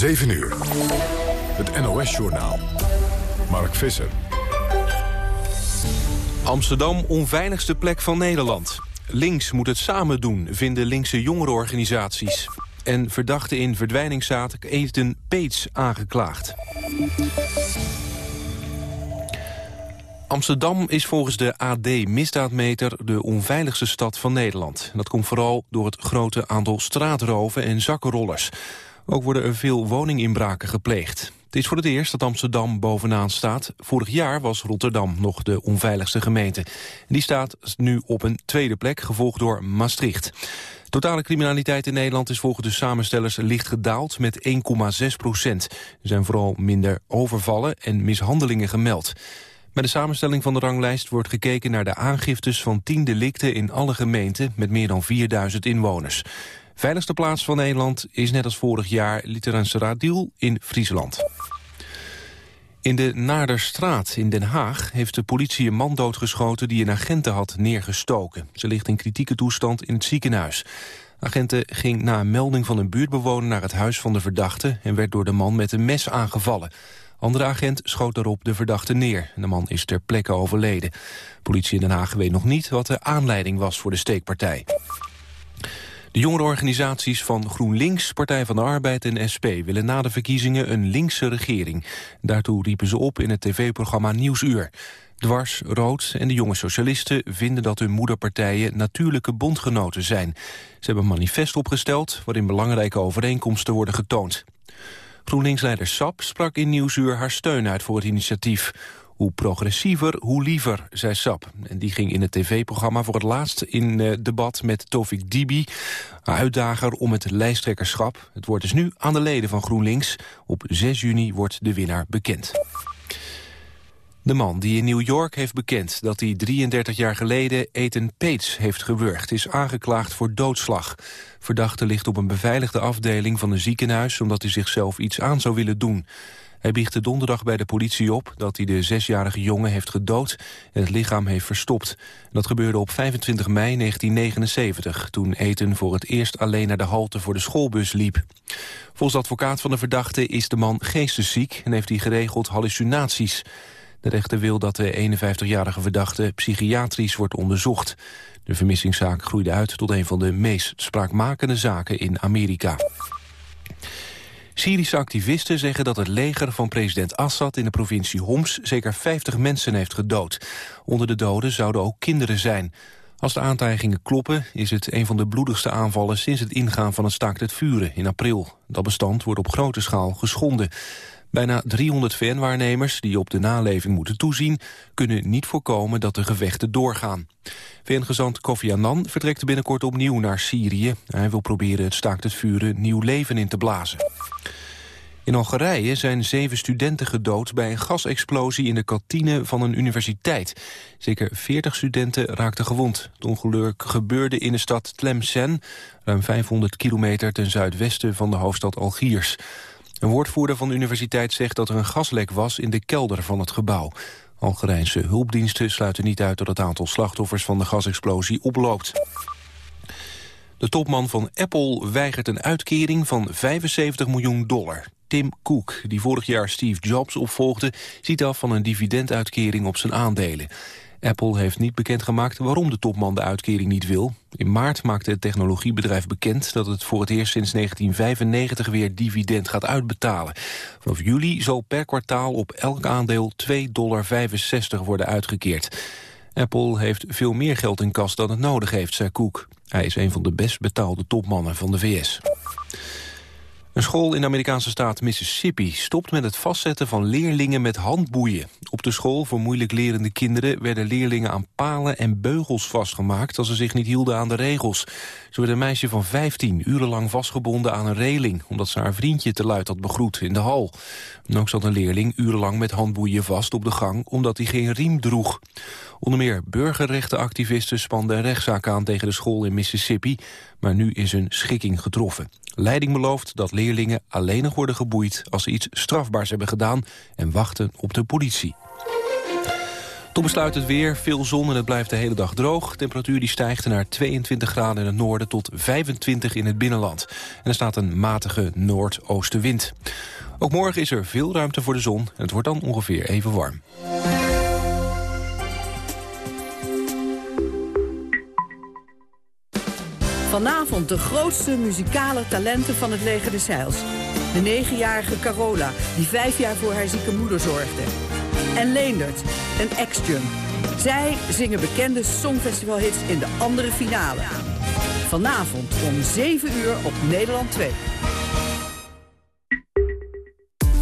7 uur. Het NOS-journaal. Mark Visser. Amsterdam onveiligste plek van Nederland. Links moet het samen doen, vinden linkse jongerenorganisaties. En verdachte in verdwijningszaak Eten Peets aangeklaagd. Amsterdam is volgens de AD-misdaadmeter de onveiligste stad van Nederland. Dat komt vooral door het grote aantal straatroven en zakkenrollers. Ook worden er veel woninginbraken gepleegd. Het is voor het eerst dat Amsterdam bovenaan staat. Vorig jaar was Rotterdam nog de onveiligste gemeente. Die staat nu op een tweede plek, gevolgd door Maastricht. Totale criminaliteit in Nederland is volgens de samenstellers licht gedaald met 1,6 procent. Er zijn vooral minder overvallen en mishandelingen gemeld. Bij de samenstelling van de ranglijst wordt gekeken naar de aangiftes van 10 delicten in alle gemeenten met meer dan 4000 inwoners. Veiligste plaats van Nederland is net als vorig jaar Literanse in Friesland. In de Naarderstraat in Den Haag heeft de politie een man doodgeschoten die een agenten had neergestoken. Ze ligt in kritieke toestand in het ziekenhuis. Agenten ging na een melding van een buurtbewoner naar het huis van de verdachte en werd door de man met een mes aangevallen. Andere agent schoot daarop de verdachte neer. De man is ter plekke overleden. Politie in Den Haag weet nog niet wat de aanleiding was voor de steekpartij. De jongerenorganisaties van GroenLinks, Partij van de Arbeid en SP... willen na de verkiezingen een linkse regering. Daartoe riepen ze op in het tv-programma Nieuwsuur. Dwars, Rood en de jonge socialisten vinden dat hun moederpartijen natuurlijke bondgenoten zijn. Ze hebben een manifest opgesteld waarin belangrijke overeenkomsten worden getoond. GroenLinks-leider Sap sprak in Nieuwsuur haar steun uit voor het initiatief. Hoe progressiever, hoe liever, zei Sap. En die ging in het tv-programma voor het laatst in uh, debat met Tofik Dibi... uitdager om het lijsttrekkerschap. Het wordt dus nu aan de leden van GroenLinks. Op 6 juni wordt de winnaar bekend. De man die in New York heeft bekend dat hij 33 jaar geleden Ethan Pates heeft gewurgd, is aangeklaagd voor doodslag. Verdachte ligt op een beveiligde afdeling van een ziekenhuis omdat hij zichzelf iets aan zou willen doen. Hij biechtte donderdag bij de politie op dat hij de zesjarige jongen heeft gedood en het lichaam heeft verstopt. Dat gebeurde op 25 mei 1979, toen Eten voor het eerst alleen naar de halte voor de schoolbus liep. Volgens advocaat van de verdachte is de man geestesziek en heeft hij geregeld hallucinaties. De rechter wil dat de 51-jarige verdachte psychiatrisch wordt onderzocht. De vermissingszaak groeide uit tot een van de meest spraakmakende zaken in Amerika. Syrische activisten zeggen dat het leger van president Assad in de provincie Homs zeker 50 mensen heeft gedood. Onder de doden zouden ook kinderen zijn. Als de aantijgingen kloppen is het een van de bloedigste aanvallen sinds het ingaan van het staakt het vuren in april. Dat bestand wordt op grote schaal geschonden. Bijna 300 VN-waarnemers die op de naleving moeten toezien... kunnen niet voorkomen dat de gevechten doorgaan. VN-gezant Kofi Annan vertrekt binnenkort opnieuw naar Syrië. Hij wil proberen het staakt het vuren nieuw leven in te blazen. In Algerije zijn zeven studenten gedood bij een gasexplosie in de kantine van een universiteit. Zeker 40 studenten raakten gewond. Het ongeluk gebeurde in de stad Tlemcen, ruim 500 kilometer ten zuidwesten van de hoofdstad Algiers. Een woordvoerder van de universiteit zegt dat er een gaslek was in de kelder van het gebouw. Algerijnse hulpdiensten sluiten niet uit dat het aantal slachtoffers van de gasexplosie oploopt. De topman van Apple weigert een uitkering van 75 miljoen dollar. Tim Cook, die vorig jaar Steve Jobs opvolgde... ziet af van een dividenduitkering op zijn aandelen. Apple heeft niet bekendgemaakt waarom de topman de uitkering niet wil. In maart maakte het technologiebedrijf bekend dat het voor het eerst sinds 1995 weer dividend gaat uitbetalen. Vanaf juli zal per kwartaal op elk aandeel 2,65 dollar worden uitgekeerd. Apple heeft veel meer geld in kas dan het nodig heeft, zei Cook. Hij is een van de best betaalde topmannen van de VS. Een school in de Amerikaanse staat Mississippi stopt met het vastzetten van leerlingen met handboeien. Op de school voor moeilijk lerende kinderen werden leerlingen aan palen en beugels vastgemaakt als ze zich niet hielden aan de regels. Zo werd een meisje van 15 urenlang vastgebonden aan een reling omdat ze haar vriendje te luid had begroet in de hal. En ook zat een leerling urenlang met handboeien vast op de gang omdat hij geen riem droeg. Onder meer burgerrechtenactivisten spanden een rechtszaak aan tegen de school in Mississippi, maar nu is een schikking getroffen. Leiding belooft dat leerlingen alleen nog worden geboeid als ze iets strafbaars hebben gedaan en wachten op de politie. Toen besluit het weer, veel zon en het blijft de hele dag droog. De temperatuur die stijgt naar 22 graden in het noorden tot 25 in het binnenland. En er staat een matige noordoostenwind. Ook morgen is er veel ruimte voor de zon en het wordt dan ongeveer even warm. Vanavond de grootste muzikale talenten van het leger de Zeils. De negenjarige Carola, die vijf jaar voor haar zieke moeder zorgde. En Leendert, een ex-junk. Zij zingen bekende songfestivalhits in de andere finale. Vanavond om 7 uur op Nederland 2.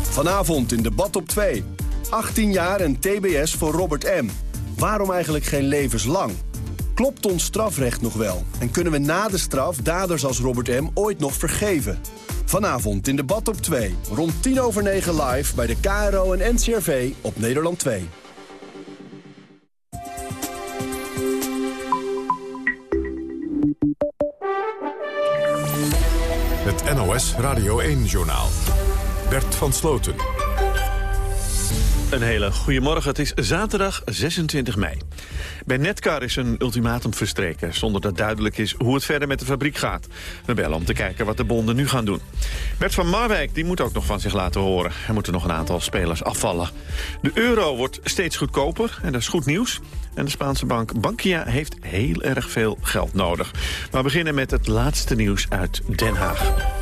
Vanavond in debat op 2. 18 jaar en TBS voor Robert M. Waarom eigenlijk geen levenslang? Klopt ons strafrecht nog wel? En kunnen we na de straf daders als Robert M. ooit nog vergeven? Vanavond in debat op 2. Rond 10 over 9 live bij de KRO en NCRV op Nederland 2. Het NOS Radio 1-journaal. Bert van Sloten. Een hele goede morgen. Het is zaterdag 26 mei. Bij Netcar is een ultimatum verstreken... zonder dat duidelijk is hoe het verder met de fabriek gaat. We bellen om te kijken wat de bonden nu gaan doen. Bert van Marwijk die moet ook nog van zich laten horen. Er moeten nog een aantal spelers afvallen. De euro wordt steeds goedkoper en dat is goed nieuws. En de Spaanse bank Bankia heeft heel erg veel geld nodig. Maar we beginnen met het laatste nieuws uit Den Haag.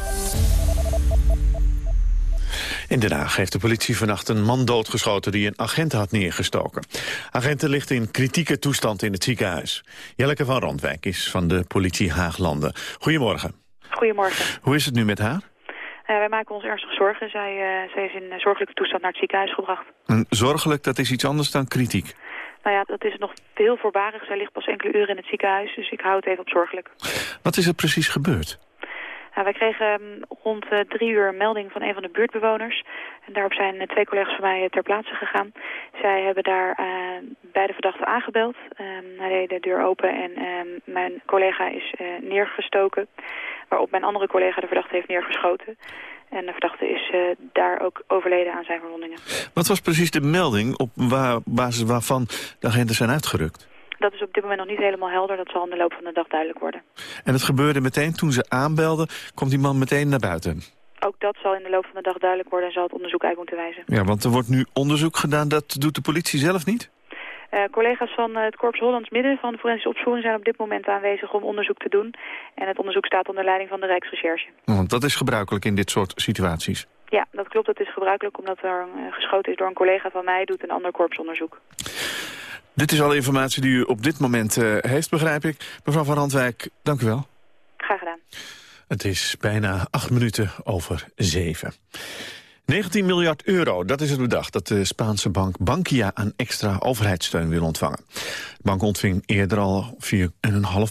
In Den Haag heeft de politie vannacht een man doodgeschoten die een agent had neergestoken. Agenten ligt in kritieke toestand in het ziekenhuis. Jelleke van Randwijk is van de politie Haaglanden. Goedemorgen. Goedemorgen. Hoe is het nu met haar? Uh, wij maken ons ernstig zorgen. Zij, uh, zij is in zorgelijke toestand naar het ziekenhuis gebracht. En zorgelijk, dat is iets anders dan kritiek? Nou ja, dat is nog heel voorbarig. Zij ligt pas enkele uren in het ziekenhuis, dus ik hou het even op zorgelijk. Wat is er precies gebeurd? Nou, wij kregen um, rond uh, drie uur een melding van een van de buurtbewoners. En daarop zijn uh, twee collega's van mij uh, ter plaatse gegaan. Zij hebben daar beide verdachten aangebeld. Um, hij deed de deur open en um, mijn collega is neergestoken. Waarop mijn andere collega de verdachte heeft neergeschoten. En de verdachte is daar ook overleden aan zijn verwondingen. Wat was precies de melding op waar, basis waarvan de agenten zijn uitgerukt? Dat is op dit moment nog niet helemaal helder. Dat zal in de loop van de dag duidelijk worden. En het gebeurde meteen toen ze aanbelden, komt die man meteen naar buiten? Ook dat zal in de loop van de dag duidelijk worden en zal het onderzoek uit moeten wijzen. Ja, want er wordt nu onderzoek gedaan, dat doet de politie zelf niet? Uh, collega's van het Korps Hollands Midden van de Forensische Opsporing zijn op dit moment aanwezig om onderzoek te doen. En het onderzoek staat onder leiding van de Rijksrecherche. Want dat is gebruikelijk in dit soort situaties? Ja, dat klopt. Dat is gebruikelijk omdat er uh, geschoten is door een collega van mij, doet een ander korpsonderzoek. Dit is alle informatie die u op dit moment uh, heeft, begrijp ik. Mevrouw van Randwijk, dank u wel. Graag gedaan. Het is bijna acht minuten over zeven. 19 miljard euro, dat is het bedrag dat de Spaanse bank Bankia aan extra overheidssteun wil ontvangen. De bank ontving eerder al 4,5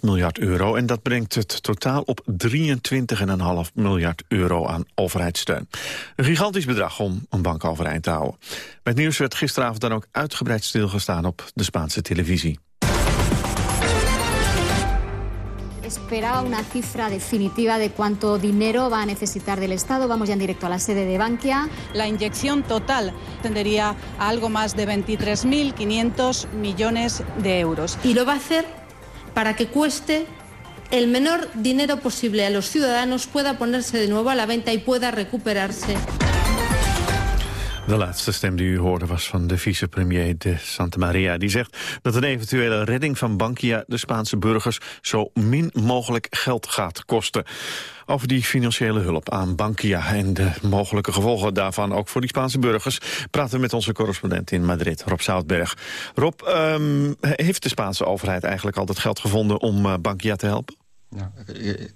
miljard euro en dat brengt het totaal op 23,5 miljard euro aan overheidssteun. Een gigantisch bedrag om een bank overeind te houden. Met nieuws werd gisteravond dan ook uitgebreid stilgestaan op de Spaanse televisie. Esperaba una cifra definitiva de cuánto dinero va a necesitar del Estado. Vamos ya en directo a la sede de Bankia. La inyección total tendería a algo más de 23.500 millones de euros. Y lo va a hacer para que cueste el menor dinero posible a los ciudadanos, pueda ponerse de nuevo a la venta y pueda recuperarse. De laatste stem die u hoorde was van de vicepremier de Santa Maria. Die zegt dat een eventuele redding van Bankia de Spaanse burgers zo min mogelijk geld gaat kosten. Over die financiële hulp aan Bankia en de mogelijke gevolgen daarvan ook voor die Spaanse burgers praten we met onze correspondent in Madrid, Rob Zoutberg. Rob, um, heeft de Spaanse overheid eigenlijk altijd geld gevonden om uh, Bankia te helpen? Nou,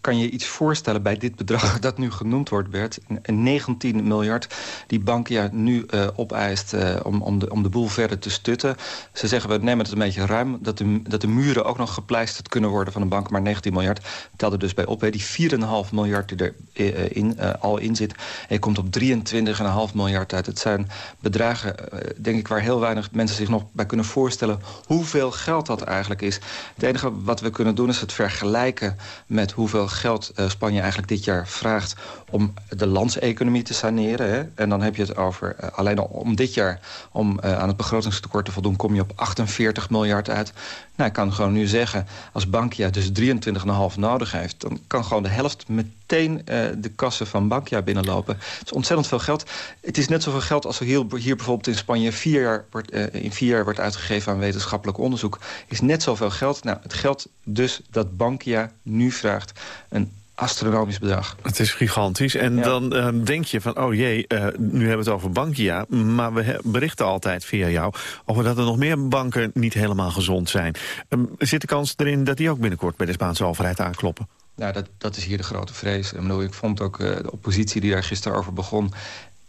kan je iets voorstellen bij dit bedrag dat nu genoemd wordt, Bert? 19 miljard die Bankia nu uh, opeist uh, om, om, de, om de boel verder te stutten. Ze zeggen, we nemen het een beetje ruim. Dat de, dat de muren ook nog gepleisterd kunnen worden van een bank. Maar 19 miljard telt er dus bij op. Hè. Die 4,5 miljard die er uh, in, al in zit. Je komt op 23,5 miljard uit. Het zijn bedragen, denk ik, waar heel weinig mensen zich nog bij kunnen voorstellen... hoeveel geld dat eigenlijk is. Het enige wat we kunnen doen is het vergelijken met hoeveel geld Spanje eigenlijk dit jaar vraagt... om de landseconomie te saneren. Hè? En dan heb je het over, alleen om dit jaar... om aan het begrotingstekort te voldoen, kom je op 48 miljard uit. Nou, ik kan gewoon nu zeggen, als Bankia dus 23,5 nodig heeft... dan kan gewoon de helft meteen de kassen van Bankia binnenlopen. Het is ontzettend veel geld. Het is net zoveel geld als er hier, bijvoorbeeld in Spanje... Wordt, in vier jaar wordt uitgegeven aan wetenschappelijk onderzoek... is net zoveel geld. Nou, het geld dus dat Bankia nu vraagt... een astronomisch bedrag. Het is gigantisch. En dan uh, denk je van, oh jee, uh, nu hebben we het over Bankia... maar we berichten altijd via jou over dat er nog meer banken niet helemaal gezond zijn. Um, zit de kans erin dat die ook binnenkort bij de Spaanse overheid aankloppen? Nou, dat, dat is hier de grote vrees. Ik, bedoel, ik vond ook uh, de oppositie die daar gisteren over begon...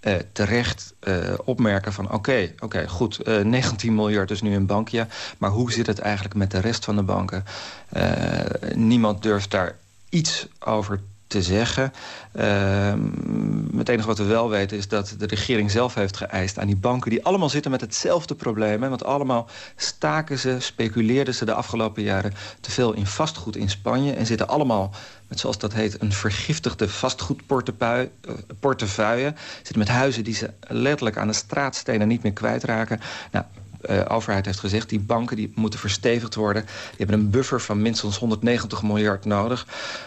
Uh, terecht uh, opmerken van oké, oké, goed, uh, 19 miljard dus nu in Bankia... maar hoe zit het eigenlijk met de rest van de banken? niemand durft daar iets over te zeggen. Uh, het enige wat we wel weten is dat de regering zelf heeft geëist aan die banken... die allemaal zitten met hetzelfde probleem. Hè, want allemaal staken ze, speculeerden ze de afgelopen jaren... te veel in vastgoed in Spanje en zitten allemaal met zoals dat heet een vergiftigde vastgoedportefeuille. Uh, zitten met huizen die ze letterlijk aan de straatstenen niet meer kwijtraken. Nou, uh, overheid heeft gezegd... die banken die moeten verstevigd worden. Die hebben een buffer van minstens 190 miljard nodig.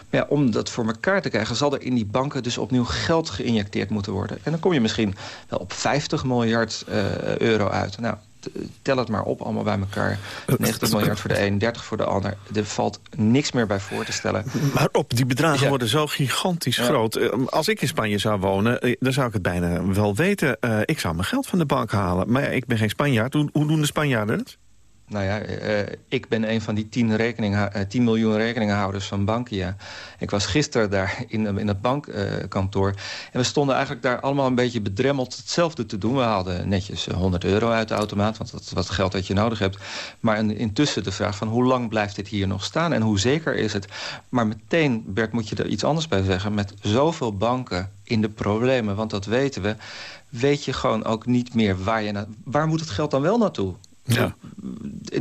Maar ja, om dat voor elkaar te krijgen... zal er in die banken dus opnieuw geld geïnjecteerd moeten worden. En dan kom je misschien wel op 50 miljard uh, euro uit. Nou, tel het maar op allemaal bij elkaar. 90 miljard voor de een, 30 voor de ander. Er valt niks meer bij voor te stellen. Maar op, die bedragen worden zo gigantisch groot. Eh, als ik in Spanje zou wonen, eh, dan zou ik het bijna wel weten. Uh, ik zou mijn geld van de bank halen. Maar ja, ik ben geen Spanjaard. Hoe, hoe doen de Spanjaarden het? Nou ja, uh, ik ben een van die 10, rekening, uh, 10 miljoen rekeningenhouders van Bankia. Ik was gisteren daar in, in het bankkantoor. En we stonden eigenlijk daar allemaal een beetje bedremmeld hetzelfde te doen. We hadden netjes 100 euro uit de automaat, want dat is wat geld dat je nodig hebt. Maar intussen de vraag van hoe lang blijft dit hier nog staan en hoe zeker is het? Maar meteen, Bert, moet je er iets anders bij zeggen. Met zoveel banken in de problemen, want dat weten we... weet je gewoon ook niet meer waar je... Na waar moet het geld dan wel naartoe? Ja.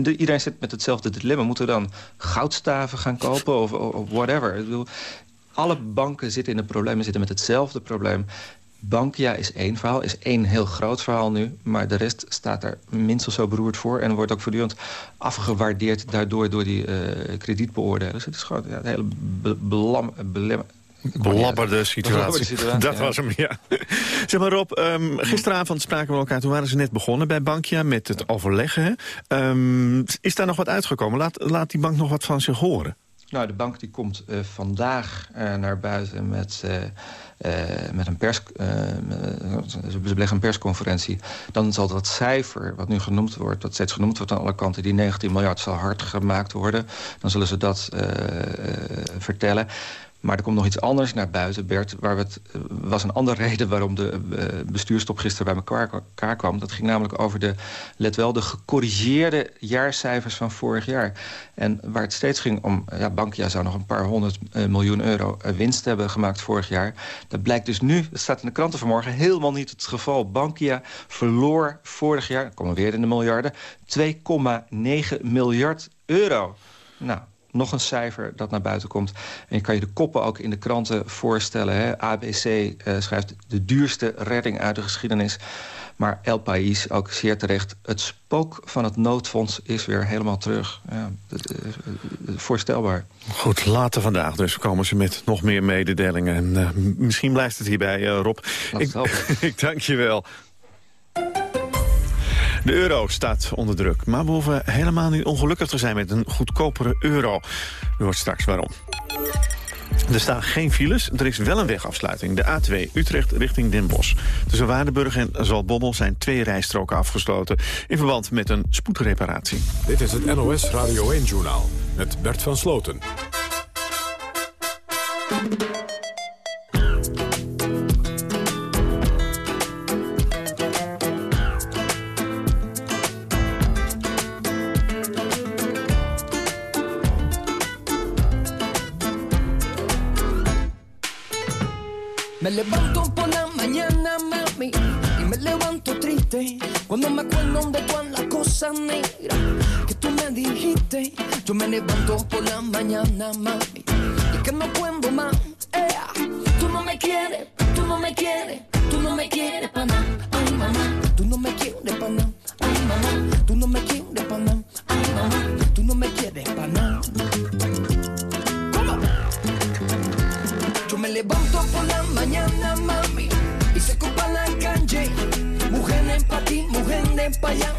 Iedereen zit met hetzelfde dilemma. Moeten we dan goudstaven gaan kopen of, of whatever? Ik bedoel, alle banken zitten in de problemen, zitten met hetzelfde probleem. Bankia is één verhaal, is één heel groot verhaal nu. Maar de rest staat er minstens zo beroerd voor. En wordt ook voortdurend afgewaardeerd daardoor door die uh, kredietbeoordelers. Het is gewoon ja, een hele belam, Belabberde situatie. situatie. Dat was hem, ja. zeg maar Rob, um, gisteravond spraken we elkaar. Toen waren ze net begonnen bij Bankia met het overleggen. Um, is daar nog wat uitgekomen? Laat, laat die bank nog wat van zich horen. Nou, de bank die komt uh, vandaag uh, naar buiten met, uh, met een pers... ze beleggen een persconferentie. Dan zal dat cijfer, wat nu genoemd wordt... dat steeds genoemd wordt aan alle kanten... die 19 miljard zal hard gemaakt worden. Dan zullen ze dat vertellen. Maar er komt nog iets anders naar buiten, Bert. Waar het, uh, was een andere reden waarom de uh, bestuurstop gisteren bij elkaar, kwam. Dat ging namelijk over de, let wel, de gecorrigeerde jaarcijfers van vorig jaar. En waar het steeds ging om, ja, Bankia zou nog een paar honderd uh, miljoen euro winst hebben gemaakt vorig jaar. Dat blijkt dus nu, dat staat in de kranten vanmorgen, helemaal niet het geval. Bankia verloor vorig jaar, komen we weer in de miljarden, 2,9 miljard euro. Nou, nog een cijfer dat naar buiten komt. En je kan je de koppen ook in de kranten voorstellen. Hè? ABC uh, schrijft de duurste redding uit de geschiedenis. Maar El País, ook zeer terecht, het spook van het noodfonds is weer helemaal terug. Ja, dat, uh, voorstelbaar. Goed, later vandaag dus komen ze met nog meer mededelingen. En uh, misschien blijft het hierbij, Rob. Ik, ik dank je wel. De euro staat onder druk, maar we hoeven helemaal niet ongelukkig te zijn met een goedkopere euro. U hoort straks waarom. Er staan geen files, er is wel een wegafsluiting. De A2 Utrecht richting Den Bosch. Tussen Waardenburg en Zaltbommel zijn twee rijstroken afgesloten... in verband met een spoedreparatie. Dit is het NOS Radio 1-journaal met Bert van Sloten. Levanto por la mañana, mami, y me levanto triste cuando me acuerdo de todas las cosas negras que tú me dijiste. Yo me levanto por la mañana, mami, que no puedo más. Ea, tú no me quieres, tú no me quieres, tú no me quieres para nada. Ay, mamá, tú no me quieres para nada. Ay, mamá, tú no me quieres para nada. Ay, mamá, tú no me quieres para nada. Levanto por la mañana, mami, y se copa la calle. Mujeres pa' ti, mujeres pa' allá,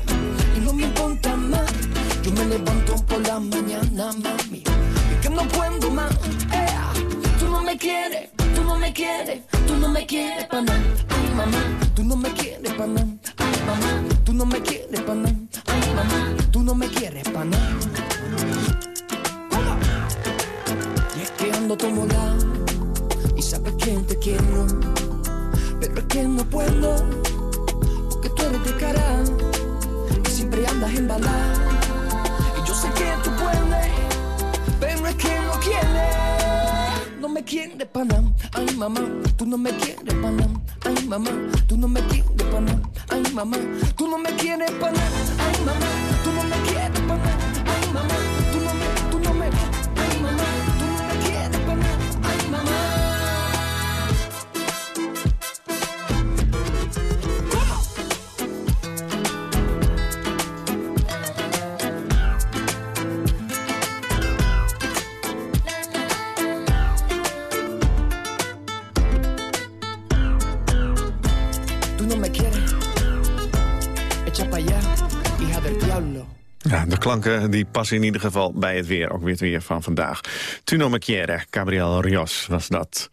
die passen in ieder geval bij het weer. Ook weer het weer van vandaag. Tuno Macchiere, Gabriel Rios was dat.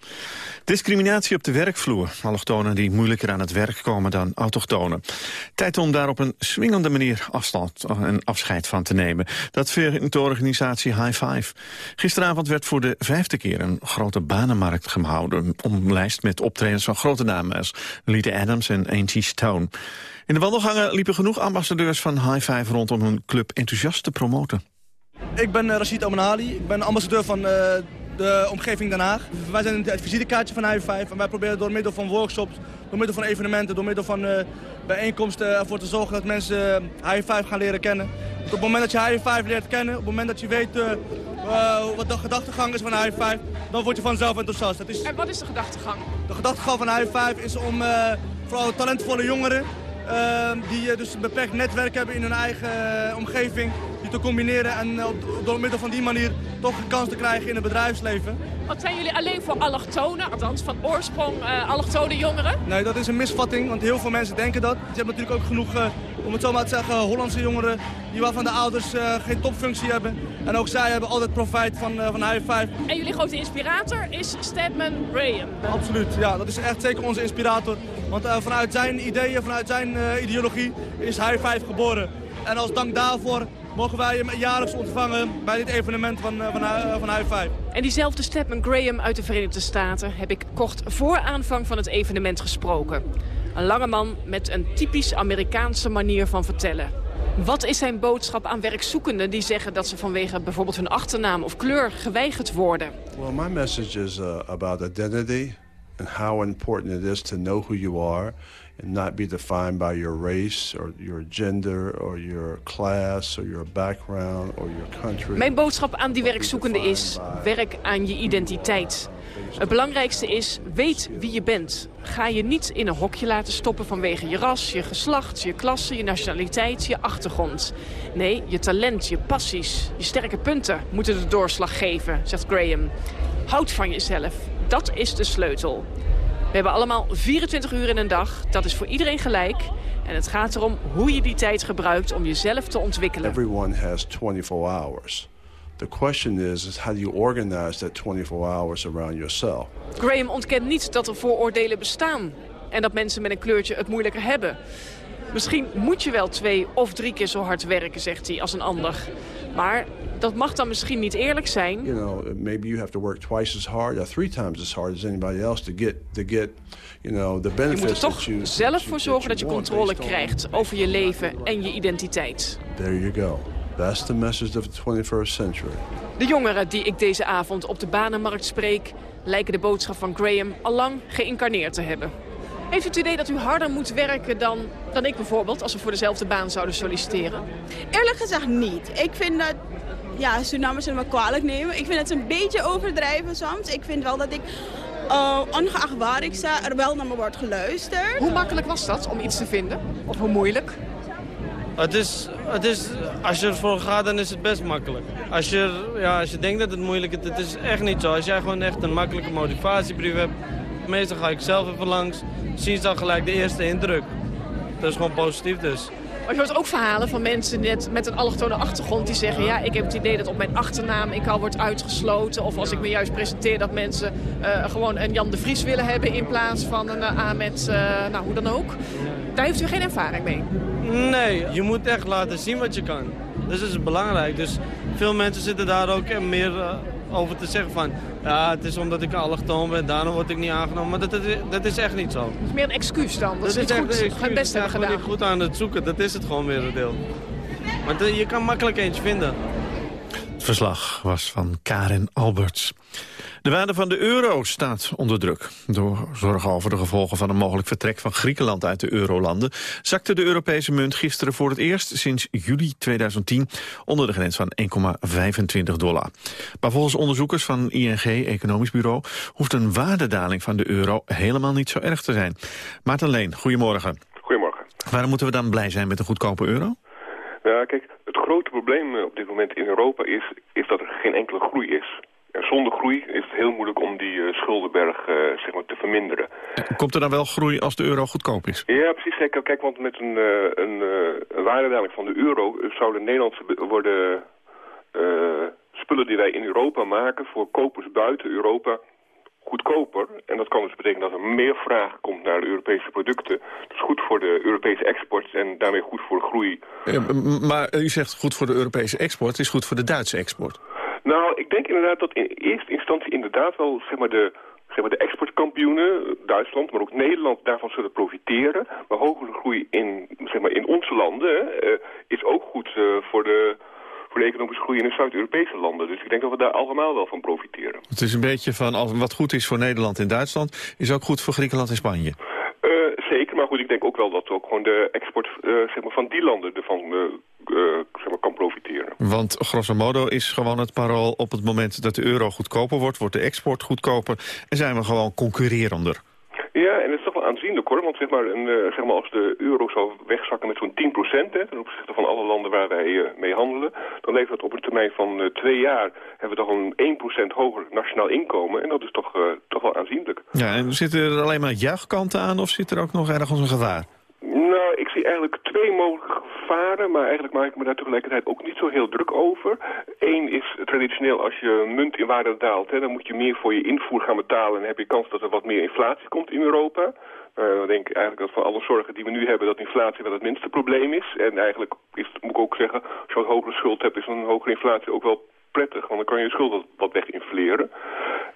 Discriminatie op de werkvloer. Allochtonen die moeilijker aan het werk komen dan autochtonen. Tijd om daar op een swingende manier afstand en afscheid van te nemen. Dat vindt de organisatie High Five. Gisteravond werd voor de vijfde keer een grote banenmarkt gehouden. Omlijst met optredens van grote namen als Lita Adams en Angie Stone. In de wandelgangen liepen genoeg ambassadeurs van High Five rond om hun club enthousiast te promoten. Ik ben uh, Rashid Omanali. Ik ben ambassadeur van uh, de omgeving Den Haag. Wij zijn het visitekaartje van High Five. En wij proberen door middel van workshops, door middel van evenementen, door middel van uh, bijeenkomsten ervoor te zorgen dat mensen High Five gaan leren kennen. Want op het moment dat je High Five leert kennen, op het moment dat je weet wat de gedachtegang is van High Five, dan word je vanzelf enthousiast. Dat is... En wat is de gedachtegang? De gedachtegang van High Five is om vooral talentvolle jongeren die dus een beperkt netwerk hebben in hun eigen uh, omgeving. Die te combineren en uh, op, door middel van die manier toch een kans te krijgen in het bedrijfsleven. Wat zijn jullie alleen voor allochtonen, althans van oorsprong allochtone jongeren? Nee, dat is een misvatting, want heel veel mensen denken dat. Je hebt natuurlijk ook genoeg, om het zo maar te zeggen, Hollandse jongeren... die waarvan de ouders geen topfunctie hebben. En ook zij hebben altijd profijt van, van High Five. En jullie grote inspirator is Stedman Graham. Absoluut, ja, dat is echt zeker onze inspirator. Want vanuit zijn ideeën, vanuit zijn ideologie is High Five geboren. En als dank daarvoor mogen wij hem jaarlijks ontvangen bij dit evenement van, van, van High Five. En diezelfde Stedman Graham uit de Verenigde Staten heb ik kort voor aanvang van het evenement gesproken. Een lange man met een typisch Amerikaanse manier van vertellen. Wat is zijn boodschap aan werkzoekenden die zeggen dat ze vanwege bijvoorbeeld hun achternaam of kleur geweigerd worden? Well, my message is uh, about identity and how important it is to know who you are and not be defined by your race or your gender or your class or your background or your country. Mijn boodschap aan die werkzoekenden is, werk aan je identiteit. Het belangrijkste is, weet wie je bent. Ga je niet in een hokje laten stoppen vanwege je ras, je geslacht, je klasse, je nationaliteit, je achtergrond. Nee, je talent, je passies, je sterke punten moeten de doorslag geven, zegt Graham. Houd van jezelf, dat is de sleutel. We hebben allemaal 24 uur in een dag. Dat is voor iedereen gelijk. En het gaat erom hoe je die tijd gebruikt om jezelf te ontwikkelen. Everyone has 24 hours. The question is, is how do you organize that 24 hours around yourself? Graham ontkent niet dat er vooroordelen bestaan. En dat mensen met een kleurtje het moeilijker hebben. Misschien moet je wel twee of drie keer zo hard werken, zegt hij, als een ander. Maar dat mag dan misschien niet eerlijk zijn. You know, maybe you have to work twice as hard or three times as hard as anybody else to get to get, you know, the Je benefits moet er toch you zelf voor zorgen dat je controle krijgt over je leven en je identiteit. There you go. That's the message of the 21st century. De jongeren die ik deze avond op de banenmarkt spreek... lijken de boodschap van Graham allang geïncarneerd te hebben. Heeft u het idee dat u harder moet werken dan, dan ik bijvoorbeeld... als we voor dezelfde baan zouden solliciteren? Eerlijk gezegd niet. Ik vind dat ja, Surinamers het me kwalijk nemen. Ik vind het een beetje overdrijven soms. Ik vind wel dat ik, uh, ongeacht waar ik sta, er wel naar me wordt geluisterd. Hoe makkelijk was dat om iets te vinden? Of hoe moeilijk? Het is, het is, als je ervoor gaat, dan is het best makkelijk. Als je, ja, als je denkt dat het moeilijk is, het is echt niet zo. Als jij gewoon echt een makkelijke motivatiebrief hebt, meestal ga ik zelf even langs, zie je dan gelijk de eerste indruk. Dat is gewoon positief dus. Maar je hoort ook verhalen van mensen net met een allochtone achtergrond die zeggen... ja, ik heb het idee dat op mijn achternaam ik al word uitgesloten. Of als ik me juist presenteer dat mensen uh, gewoon een Jan de Vries willen hebben... in plaats van een uh, Ahmed, uh, nou hoe dan ook. Daar heeft u geen ervaring mee? Nee, je moet echt laten zien wat je kan. Dus dat is belangrijk. Dus veel mensen zitten daar ook meer over te zeggen van... ja, het is omdat ik allochtoon ben, daarom word ik niet aangenomen. Maar dat, dat, dat is echt niet zo. Het is meer een excuus dan, dat, dat is niet goed het best hebben gedaan. Ik goed aan het zoeken, dat is het gewoon weer een deel. Want je kan makkelijk eentje vinden. Verslag was van Karin Alberts. De waarde van de euro staat onder druk. Door zorgen over de gevolgen van een mogelijk vertrek van Griekenland uit de eurolanden... zakte de Europese munt gisteren voor het eerst sinds juli 2010 onder de grens van 1,25 dollar. Maar volgens onderzoekers van ING, Economisch Bureau, hoeft een waardedaling van de euro helemaal niet zo erg te zijn. Maarten Leen, goedemorgen. Goedemorgen. Waarom moeten we dan blij zijn met een goedkope euro? Ja, kijk, het grote probleem op dit moment in Europa is, is dat er geen enkele groei is. En zonder groei is het heel moeilijk om die uh, schuldenberg uh, zeg maar te verminderen. Komt er dan wel groei als de euro goedkoop is? Ja, precies. Kijk, kijk want met een, uh, een, een waardedaling van de euro zouden Nederlandse worden spullen die wij in Europa maken voor kopers buiten Europa goedkoper. En dat kan dus betekenen dat er meer vraag komt naar Europese producten. Dat is goed voor de Europese export en daarmee goed voor de groei. Ja, maar u zegt goed voor de Europese export, is goed voor de Duitse export. Nou, ik denk inderdaad dat in eerste instantie inderdaad wel zeg maar, de, zeg maar, de exportkampioenen, Duitsland, maar ook Nederland, daarvan zullen profiteren. Maar hogere groei in, zeg maar, in onze landen uh, is ook goed uh, voor de voor de economische groei in de Zuid-Europese landen. Dus ik denk dat we daar allemaal wel van profiteren. Het is een beetje van, als wat goed is voor Nederland en Duitsland... is ook goed voor Griekenland en Spanje. Uh, zeker, maar goed, ik denk ook wel dat ook gewoon de export uh, zeg maar, van die landen ervan uh, zeg maar, kan profiteren. Want grosso modo is gewoon het parool op het moment dat de euro goedkoper wordt... wordt de export goedkoper en zijn we gewoon concurrerender. Ja, en het aanzienlijk hoor. Want zeg maar, een, uh, zeg maar als de euro zou wegzakken met zo'n 10% hè, ten opzichte van alle landen waar wij uh, mee handelen, dan levert dat op een termijn van uh, twee jaar hebben we toch een 1% hoger nationaal inkomen. En dat is toch, toch wel aanzienlijk. Ja, en zitten er alleen maar juichkanten aan of zit er ook nog ergens een gevaar? Ik eigenlijk twee mogelijke gevaren, maar eigenlijk maak ik me daar tegelijkertijd ook niet zo heel druk over. Eén is traditioneel als je munt in waarde daalt, hè, dan moet je meer voor je invoer gaan betalen en heb je kans dat er wat meer inflatie komt in Europa. Uh, dan denk ik eigenlijk dat van alle zorgen die we nu hebben, dat inflatie wel het minste probleem is. En eigenlijk is, moet ik ook zeggen, als je een hogere schuld hebt, is een hogere inflatie ook wel prettig, want dan kan je je schuld wat weginfleren.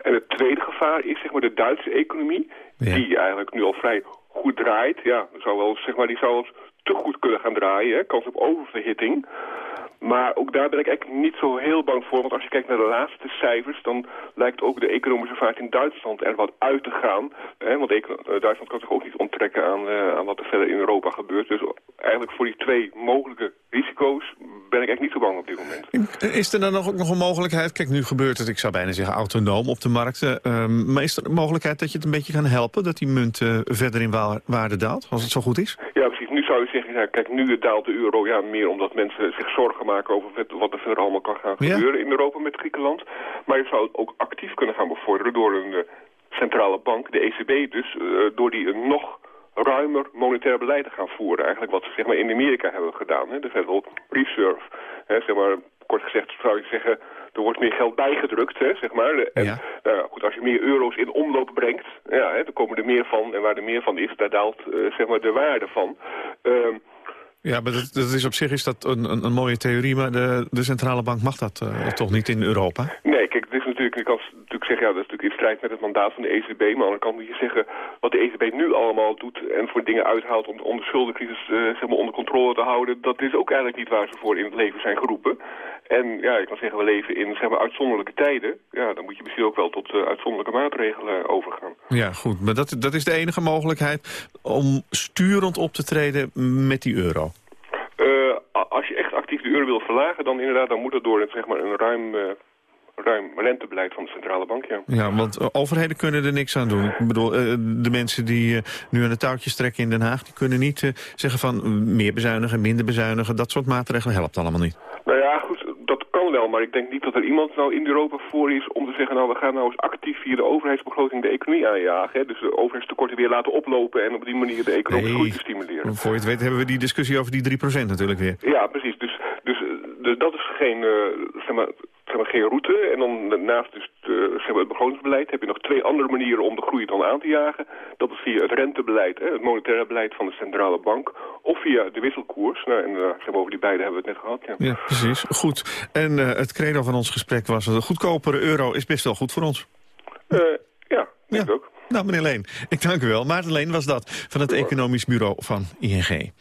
En het tweede gevaar is zeg maar de Duitse economie, ja. die eigenlijk nu al vrij goed draait. Ja, zou wel, zeg maar, die zou wel te goed kunnen gaan draaien, hè? kans op oververhitting. Maar ook daar ben ik eigenlijk niet zo heel bang voor. Want als je kijkt naar de laatste cijfers... dan lijkt ook de economische vaart in Duitsland er wat uit te gaan. Hè? Want Duitsland kan zich ook niet onttrekken aan, uh, aan wat er verder in Europa gebeurt. Dus eigenlijk voor die twee mogelijke risico's ben ik echt niet zo bang op dit moment. Is er dan nog, ook nog een mogelijkheid... Kijk, nu gebeurt het, ik zou bijna zeggen, autonoom op de markten. Um, maar is er een mogelijkheid dat je het een beetje kan helpen... dat die munt uh, verder in waarde daalt, als het zo goed is? Ja, precies. Nu zou je zeggen, ja, kijk, nu daalt de euro ja, meer omdat mensen zich zorgen maken over wat er verder allemaal kan gaan gebeuren ja. in Europa met Griekenland. Maar je zou het ook actief kunnen gaan bevorderen door een uh, centrale bank, de ECB dus, uh, door die een nog ruimer monetair beleid te gaan voeren. Eigenlijk wat ze zeg maar, in Amerika hebben gedaan, hè, de Federal Reserve. Hè, zeg maar, kort gezegd zou je zeggen, er wordt meer geld bijgedrukt, hè, zeg maar. En ja. nou, goed, als je meer euro's in omloop brengt, ja, hè, dan komen er meer van. En waar er meer van is, daar daalt uh, zeg maar de waarde van. Uh, ja, maar dat, dat, is op zich is dat een, een, een, mooie theorie, maar de, de centrale bank mag dat uh, toch niet in Europa? Nee, kijk, natuurlijk, je kan natuurlijk zeggen, ja, dat is natuurlijk in strijd met het mandaat van de ECB, maar aan de andere kant moet je zeggen, wat de ECB nu allemaal doet en voor dingen uithaalt om, om de schuldencrisis uh, zeg maar onder controle te houden, dat is ook eigenlijk niet waar ze voor in het leven zijn geroepen. En ja, ik kan zeggen, we leven in zeg maar, uitzonderlijke tijden. Ja, dan moet je misschien ook wel tot uh, uitzonderlijke maatregelen overgaan. Ja, goed. Maar dat, dat is de enige mogelijkheid om sturend op te treden met die euro. Uh, als je echt actief de euro wil verlagen, dan inderdaad, dan moet het door zeg maar, een ruim, ruim rentebeleid van de centrale bank, ja. Ja, want overheden kunnen er niks aan doen. Ik bedoel, uh, de mensen die nu aan de touwtjes trekken in Den Haag... die kunnen niet zeggen van meer bezuinigen, minder bezuinigen. Dat soort maatregelen helpt allemaal niet. Nou ja, goed, dat kan wel, maar ik denk niet dat er iemand nou in Europa voor is om te zeggen... nou, we gaan nou eens actief via de overheidsbegroting de economie aanjagen. Hè? Dus de overheidstekorten weer laten oplopen en op die manier de economische Nee. groei te stimuleren. Voor je het weet hebben we die discussie over die 3% natuurlijk weer. Ja, precies. Dus, dus, eh, dus dat is geen, eh, zeg maar, zeg maar, geen route. En dan naast dus de, zeg maar, het begrotingsbeleid heb je nog twee andere manieren om de groei dan aan te jagen. Dat is via het rentebeleid, hè, het monetaire beleid van de centrale bank. Of via de wisselkoers. Nou, en uh, zeg maar, over die beide hebben we het net gehad. Ja. Ja, precies. Goed. En uh, het credo van ons gesprek was... een goedkopere euro is best wel goed voor ons. Uh, ja, denk ja. ook. Nou, meneer Leen, ik dank u wel. Maarten Leen was dat, van het Economisch Bureau van ING.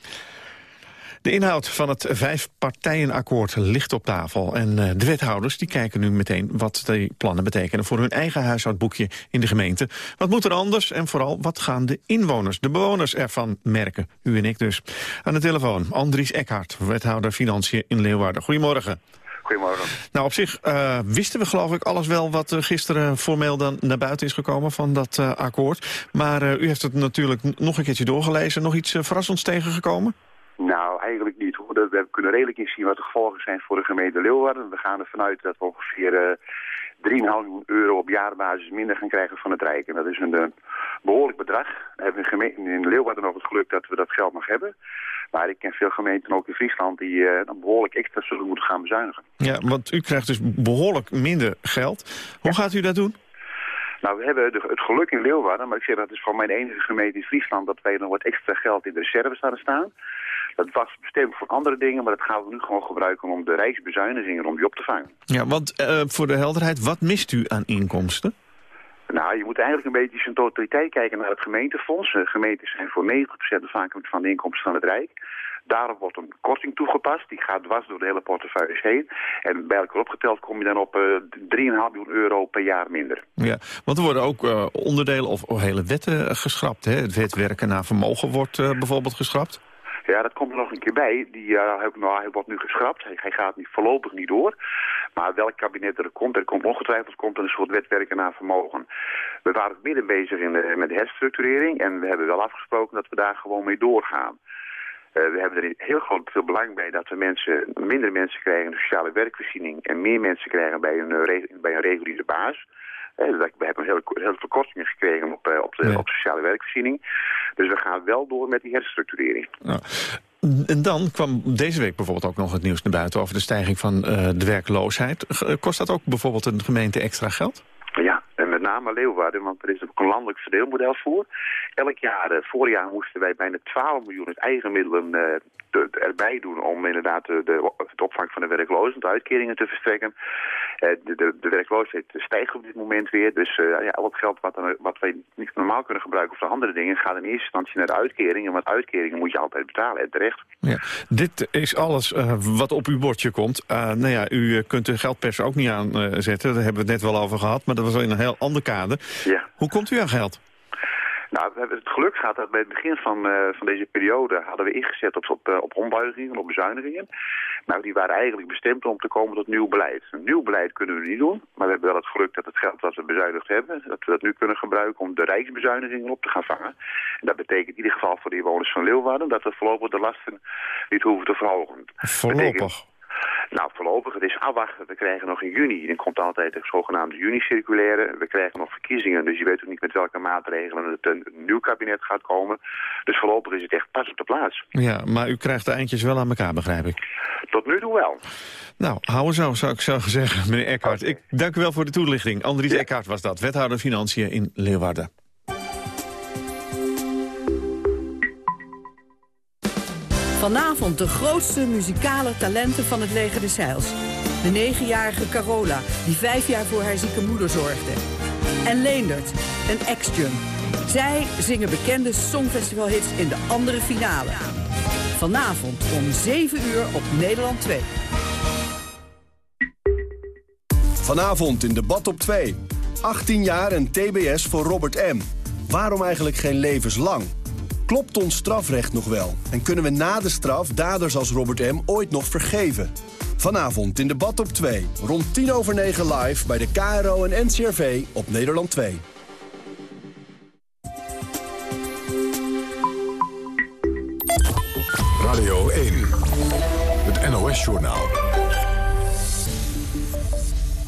De inhoud van het vijfpartijenakkoord ligt op tafel. En uh, de wethouders die kijken nu meteen wat die plannen betekenen... voor hun eigen huishoudboekje in de gemeente. Wat moet er anders en vooral wat gaan de inwoners, de bewoners ervan merken? U en ik dus. Aan de telefoon Andries Eckhart, wethouder Financiën in Leeuwarden. Goedemorgen. Goedemorgen. Nou, op zich uh, wisten we geloof ik alles wel wat uh, gisteren formeel dan naar buiten is gekomen van dat uh, akkoord. Maar u heeft het natuurlijk nog een keertje doorgelezen. Nog iets verrassends tegengekomen? Nou, eigenlijk niet. Hoor. We kunnen redelijk inzien wat de gevolgen zijn voor de gemeente Leeuwarden. We gaan ervan uit dat we ongeveer 3,5 miljoen euro op jaarbasis minder gaan krijgen van het Rijk. En dat is een, een behoorlijk bedrag. We hebben in, in Leeuwarden nog het geluk dat we dat geld nog hebben. Maar ik ken veel gemeenten, ook in Friesland, die uh, dan behoorlijk extra zullen moeten gaan bezuinigen. Ja, want u krijgt dus behoorlijk minder geld. Hoe ja. gaat u dat doen? Nou, we hebben de, het geluk in Leeuwarden, maar ik zeg dat is voor mijn enige gemeente in Friesland, dat wij nog wat extra geld in de reserves hadden staan. Dat was bestemd voor andere dingen, maar dat gaan we nu gewoon gebruiken om de rijksbezuinigingen om die op te vangen. Ja, want uh, voor de helderheid, wat mist u aan inkomsten? Nou, je moet eigenlijk een beetje zijn totaliteit kijken naar het gemeentefonds. De gemeentes zijn voor 90% afhankelijk van de inkomsten van het Rijk. Daarop wordt een korting toegepast. Die gaat dwars door de hele portefeuille heen. En bij elkaar opgeteld kom je dan op uh, 3,5 miljoen euro per jaar minder. Ja, want er worden ook uh, onderdelen of hele wetten geschrapt. Hè? Het wetwerken naar vermogen wordt bijvoorbeeld geschrapt. Ja, dat komt er nog een keer bij. Die, uh, wordt nu geschrapt. Hij, gaat niet, voorlopig niet door. Maar welk kabinet er komt, er komt ongetwijfeld komt er een soort wetwerken naar vermogen. We waren midden bezig in de, met de herstructurering. En we hebben wel afgesproken dat we daar gewoon mee doorgaan. Uh, we hebben er heel groot veel belang bij dat we mensen, minder mensen krijgen in de sociale werkvoorziening en meer mensen krijgen bij een, uh, bij een reguliere baas. Uh, we hebben heel, heel veel kortingen gekregen op, uh, op, de, op sociale werkvoorziening. Dus we gaan wel door met die herstructurering. Ja. En dan kwam deze week bijvoorbeeld ook nog het nieuws naar buiten over de stijging van uh, de werkloosheid. Kost dat ook bijvoorbeeld een gemeente extra geld? Name Leeuwarden, want er is ook een landelijk verdeelmodel voor. Elk jaar, uh, vorig jaar moesten wij bijna 12 miljoen uit eigen middelen uh, te, erbij doen om inderdaad de, de, het opvang van de werklozen, de uitkeringen te verstrekken. Uh, de, de, de, werkloosheid stijgt op dit moment weer, dus ja, al het geld wat, dan, wat wij niet normaal kunnen gebruiken voor andere dingen gaat in eerste instantie naar de uitkeringen, want uitkeringen moet je altijd betalen en terecht. Ja, dit is alles wat op uw bordje komt. nou ja, u kunt de geldpers ook niet aanzetten, daar hebben we het net wel over gehad, maar dat was in een heel ander Ja. Hoe komt u aan geld? Nou, we hebben het geluk gehad dat bij het begin van, uh, van deze periode hadden we ingezet op, op, uh, op ombuigingen, op bezuinigingen. Nou, die waren eigenlijk bestemd om te komen tot nieuw beleid. Een nieuw beleid kunnen we niet doen, maar we hebben wel het geluk dat het geld dat we bezuinigd hebben, dat we dat nu kunnen gebruiken om de rijksbezuinigingen op te gaan vangen. En dat betekent in ieder geval voor de inwoners van Leeuwarden dat we voorlopig de lasten niet hoeven te verhogen. Voorlopig? Betekent, nou, voorlopig, het is afwachten. We krijgen nog in juni, dan komt altijd de zogenaamde juni-circulaire. We krijgen nog verkiezingen, dus je weet ook niet met welke maatregelen het een nieuw kabinet gaat komen. Dus voorlopig is het echt pas op de plaats. Ja, maar u krijgt de eindjes wel aan elkaar, begrijp ik. Tot nu toe wel. Nou, houden zo, zou ik zo zeggen, meneer Eckhart. Okay. Ik dank u wel voor de toelichting. Andries ja. Eckhart was dat, wethouder Financiën in Leeuwarden. Vanavond de grootste muzikale talenten van het leger des Heils. De negenjarige Carola, die vijf jaar voor haar zieke moeder zorgde. En Leendert, een ex-jun. Zij zingen bekende songfestivalhits in de andere finale. Vanavond om 7 uur op Nederland 2. Vanavond in debat op 2. 18 jaar en TBS voor Robert M. Waarom eigenlijk geen levenslang? Klopt ons strafrecht nog wel? En kunnen we na de straf daders als Robert M. ooit nog vergeven? Vanavond in debat op 2, rond 10 over 9 live bij de KRO en NCRV op Nederland 2. Radio 1, het NOS-journaal.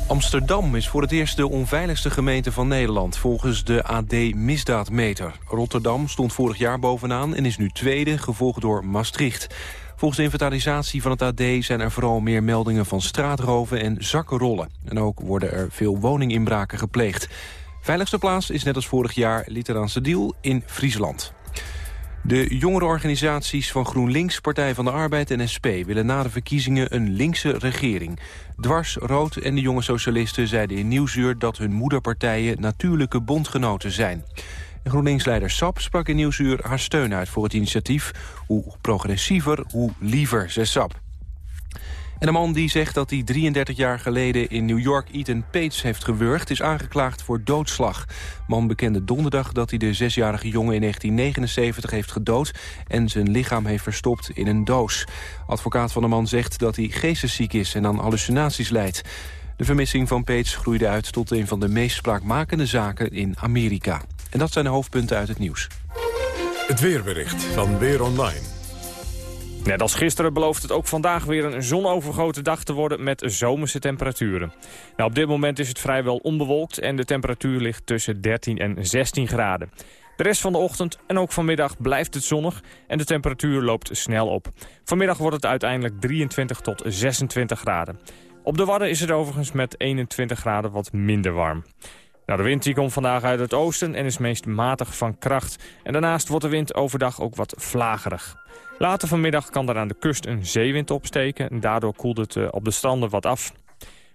Amsterdam is voor het eerst de onveiligste gemeente van Nederland... volgens de AD-misdaadmeter. Rotterdam stond vorig jaar bovenaan en is nu tweede, gevolgd door Maastricht. Volgens de inventarisatie van het AD zijn er vooral meer meldingen van straatroven en zakkenrollen. En ook worden er veel woninginbraken gepleegd. Veiligste plaats is net als vorig jaar Literaanse Diel in Friesland. De jongerenorganisaties van GroenLinks, Partij van de Arbeid en SP... willen na de verkiezingen een linkse regering. Dwars, Rood en de jonge socialisten zeiden in Nieuwsuur... dat hun moederpartijen natuurlijke bondgenoten zijn. GroenLinks-leider Sap sprak in Nieuwsuur haar steun uit voor het initiatief. Hoe progressiever, hoe liever, zei Sap. En de man die zegt dat hij 33 jaar geleden in New York Ethan Pates heeft gewurgd... is aangeklaagd voor doodslag. man bekende donderdag dat hij de zesjarige jongen in 1979 heeft gedood... en zijn lichaam heeft verstopt in een doos. Advocaat van de man zegt dat hij geestesziek is en aan hallucinaties leidt. De vermissing van Pates groeide uit tot een van de meest spraakmakende zaken in Amerika. En dat zijn de hoofdpunten uit het nieuws. Het weerbericht van Weer Online. Net als gisteren belooft het ook vandaag weer een zonovergoten dag te worden met zomerse temperaturen. Nou, op dit moment is het vrijwel onbewolkt en de temperatuur ligt tussen 13 en 16 graden. De rest van de ochtend en ook vanmiddag blijft het zonnig en de temperatuur loopt snel op. Vanmiddag wordt het uiteindelijk 23 tot 26 graden. Op de Wadden is het overigens met 21 graden wat minder warm. Nou, de wind die komt vandaag uit het oosten en is meest matig van kracht. En daarnaast wordt de wind overdag ook wat vlagerig. Later vanmiddag kan er aan de kust een zeewind opsteken. En daardoor koelt het eh, op de stranden wat af.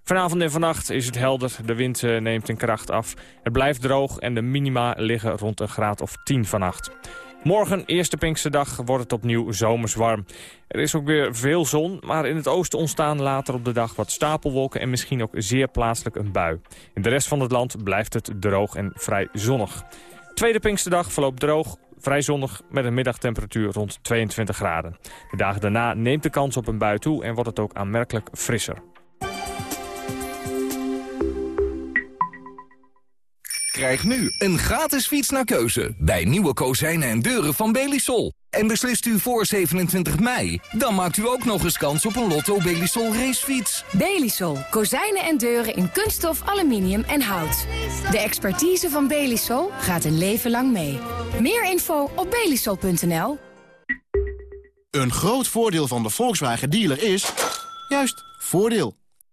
Vanavond en vannacht is het helder. De wind eh, neemt in kracht af. Het blijft droog en de minima liggen rond een graad of 10 vannacht. Morgen, eerste Pinksterdag, wordt het opnieuw zomers warm. Er is ook weer veel zon, maar in het oosten ontstaan later op de dag wat stapelwolken en misschien ook zeer plaatselijk een bui. In de rest van het land blijft het droog en vrij zonnig. Tweede Pinksterdag verloopt droog, vrij zonnig met een middagtemperatuur rond 22 graden. De dagen daarna neemt de kans op een bui toe en wordt het ook aanmerkelijk frisser. Krijg nu een gratis fiets naar keuze bij nieuwe kozijnen en deuren van Belisol. En beslist u voor 27 mei, dan maakt u ook nog eens kans op een Lotto Belisol racefiets. Belisol. Kozijnen en deuren in kunststof, aluminium en hout. De expertise van Belisol gaat een leven lang mee. Meer info op belisol.nl. Een groot voordeel van de Volkswagen dealer is... juist, voordeel.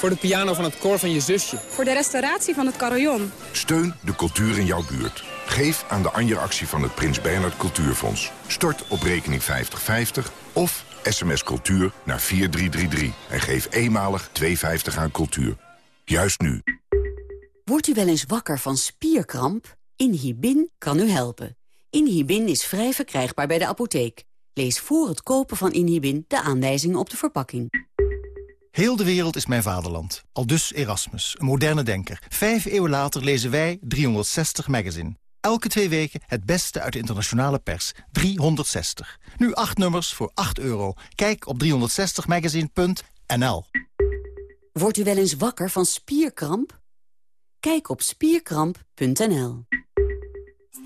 Voor de piano van het koor van je zusje. Voor de restauratie van het carillon. Steun de cultuur in jouw buurt. Geef aan de Anja-actie van het Prins Bernhard Cultuurfonds. Stort op rekening 5050 of sms cultuur naar 4333. En geef eenmalig 2,50 aan cultuur. Juist nu. Wordt u wel eens wakker van spierkramp? Inhibin kan u helpen. Inhibin is vrij verkrijgbaar bij de apotheek. Lees voor het kopen van Inhibin de aanwijzingen op de verpakking. Heel de wereld is mijn vaderland. Al dus Erasmus, een moderne denker. Vijf eeuwen later lezen wij 360 Magazine. Elke twee weken het beste uit de internationale pers. 360. Nu acht nummers voor 8 euro. Kijk op 360magazine.nl Wordt u wel eens wakker van spierkramp? Kijk op spierkramp.nl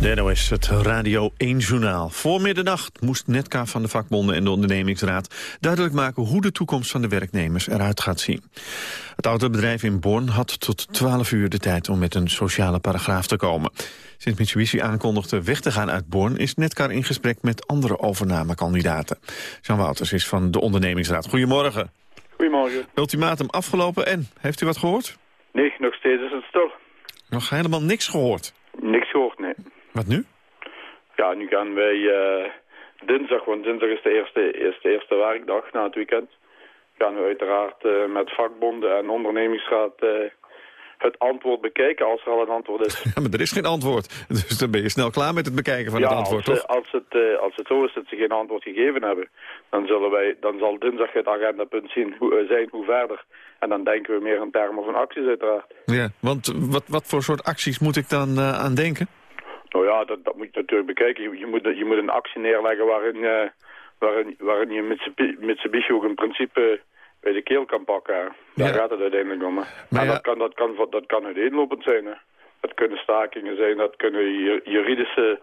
De NOS, het Radio 1-journaal. Voor middernacht moest Netcar van de vakbonden en de ondernemingsraad... duidelijk maken hoe de toekomst van de werknemers eruit gaat zien. Het autobedrijf in Born had tot 12 uur de tijd om met een sociale paragraaf te komen. Sinds Mitsubishi aankondigde weg te gaan uit Born... is Netcar in gesprek met andere overnamekandidaten. Jean Wouters is van de ondernemingsraad. Goedemorgen. Goedemorgen. Ultimatum afgelopen en, heeft u wat gehoord? Nee, nog steeds is het stil. Nog helemaal niks gehoord? Niks gehoord, nee. Wat nu? Ja, nu gaan wij uh, dinsdag, want dinsdag is de eerste, is de eerste werkdag na het weekend. Gaan we uiteraard uh, met vakbonden en ondernemingsraad uh, het antwoord bekijken als er al een antwoord is. Ja, maar er is geen antwoord. Dus dan ben je snel klaar met het bekijken van ja, het antwoord, als, toch? Als het, als het zo is dat ze geen antwoord gegeven hebben, dan, zullen wij, dan zal dinsdag het agendapunt zien hoe, zijn hoe verder. En dan denken we meer in termen van acties uiteraard. Ja, want wat, wat voor soort acties moet ik dan aan denken? Nou ja, dat, dat moet je natuurlijk bekijken. Je, je, moet, je moet een actie neerleggen waarin, uh, waarin, waarin je Mitsubishi, ook in principe bij de keel kan pakken. Daar Ja. gaat het uiteindelijk om. Maar ja- dat, kan, dat, kan, dat kan uiteenlopend zijn. Hè. Dat kunnen stakingen zijn, dat kunnen ju- juridische,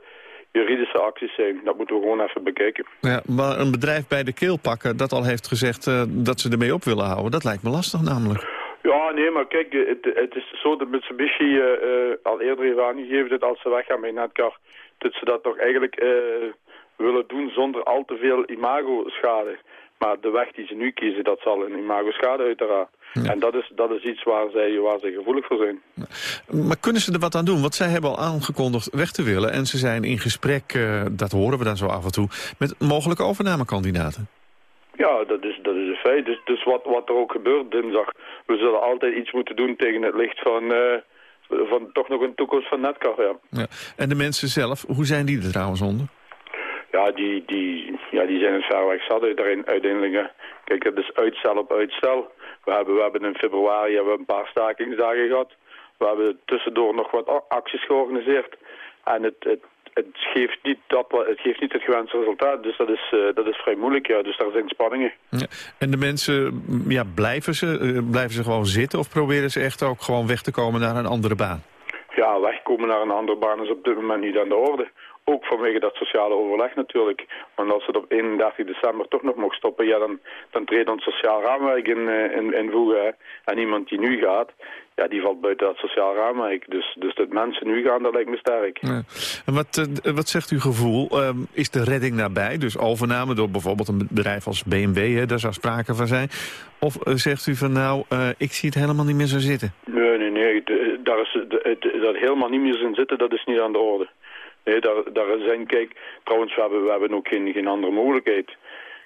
juridische acties zijn. Dat moeten we gewoon even bekijken. Ja, maar een bedrijf bij de keel pakken dat al heeft gezegd eh, dat ze ermee op willen houden... dat lijkt me lastig namelijk. Ja, nee, maar kijk, het, het is zo dat Mitsubishi eh, al eerder heeft aangegeven dat als ze weggaan bij Netcar, dat ze dat toch eigenlijk eh, willen doen zonder al te veel imago-schade. Maar de weg die ze nu kiezen, dat zal een imago-schade uiteraard. En dat is, dat is iets waar zij, waar zij gevoelig voor zijn. Maar kunnen ze er wat aan doen? Want zij hebben al aangekondigd weg te willen... en ze zijn in gesprek, dat horen we dan zo af en toe... met mogelijke overnamekandidaten. Ja, dat is, dat is een feit. Dus, dus wat, wat er ook gebeurt dinsdag, we zullen altijd iets moeten doen tegen het licht van, eh, van toch nog een toekomst van Netcar, ja. Ja. En de mensen zelf, hoe zijn die er trouwens onder? Ja, die, die, ja, die zijn het ver weg zat uitein- uiteindelijk. Kijk, het is uitstel op uitstel. We hebben, we hebben in februari hebben we een paar stakingsdagen gehad. We hebben tussendoor nog wat acties georganiseerd. En het, het, het, geeft niet dat, het geeft niet het gewenste resultaat. Dus dat is, eh, dat is vrij moeilijk, ja. Dus daar zijn spanningen. Ja. En de mensen, mm, ja, blijven ze, eh, blijven ze gewoon zitten... of proberen ze echt ook gewoon weg te komen naar een andere baan? Ja, wegkomen naar een andere baan is op dit moment niet aan de orde. Ook vanwege dat sociale overleg natuurlijk. Want als het op 31 december toch nog mag stoppen, ja, dan, dan treedt ons sociaal raamwerk in, eh, in, in voegen. En iemand die nu gaat, ja, die valt buiten dat sociaal raamwerk. Dus, dus dat mensen nu gaan, dat lijkt me sterk. Ja. En wat, eh, wat zegt uw gevoel? Ehm, is de redding nabij? Dus overname door bijvoorbeeld een bedrijf als BMW, hè, daar zou sprake van zijn. Of eh, zegt u van nou, ik zie het helemaal niet meer zo zitten? Nee, nee, nee. De- daar is, de, dat helemaal niet meer in zitten, dat is niet aan de orde. Nee, daar, daar zijn, kijk, trouwens, we hebben, we hebben ook geen, geen andere mogelijkheid.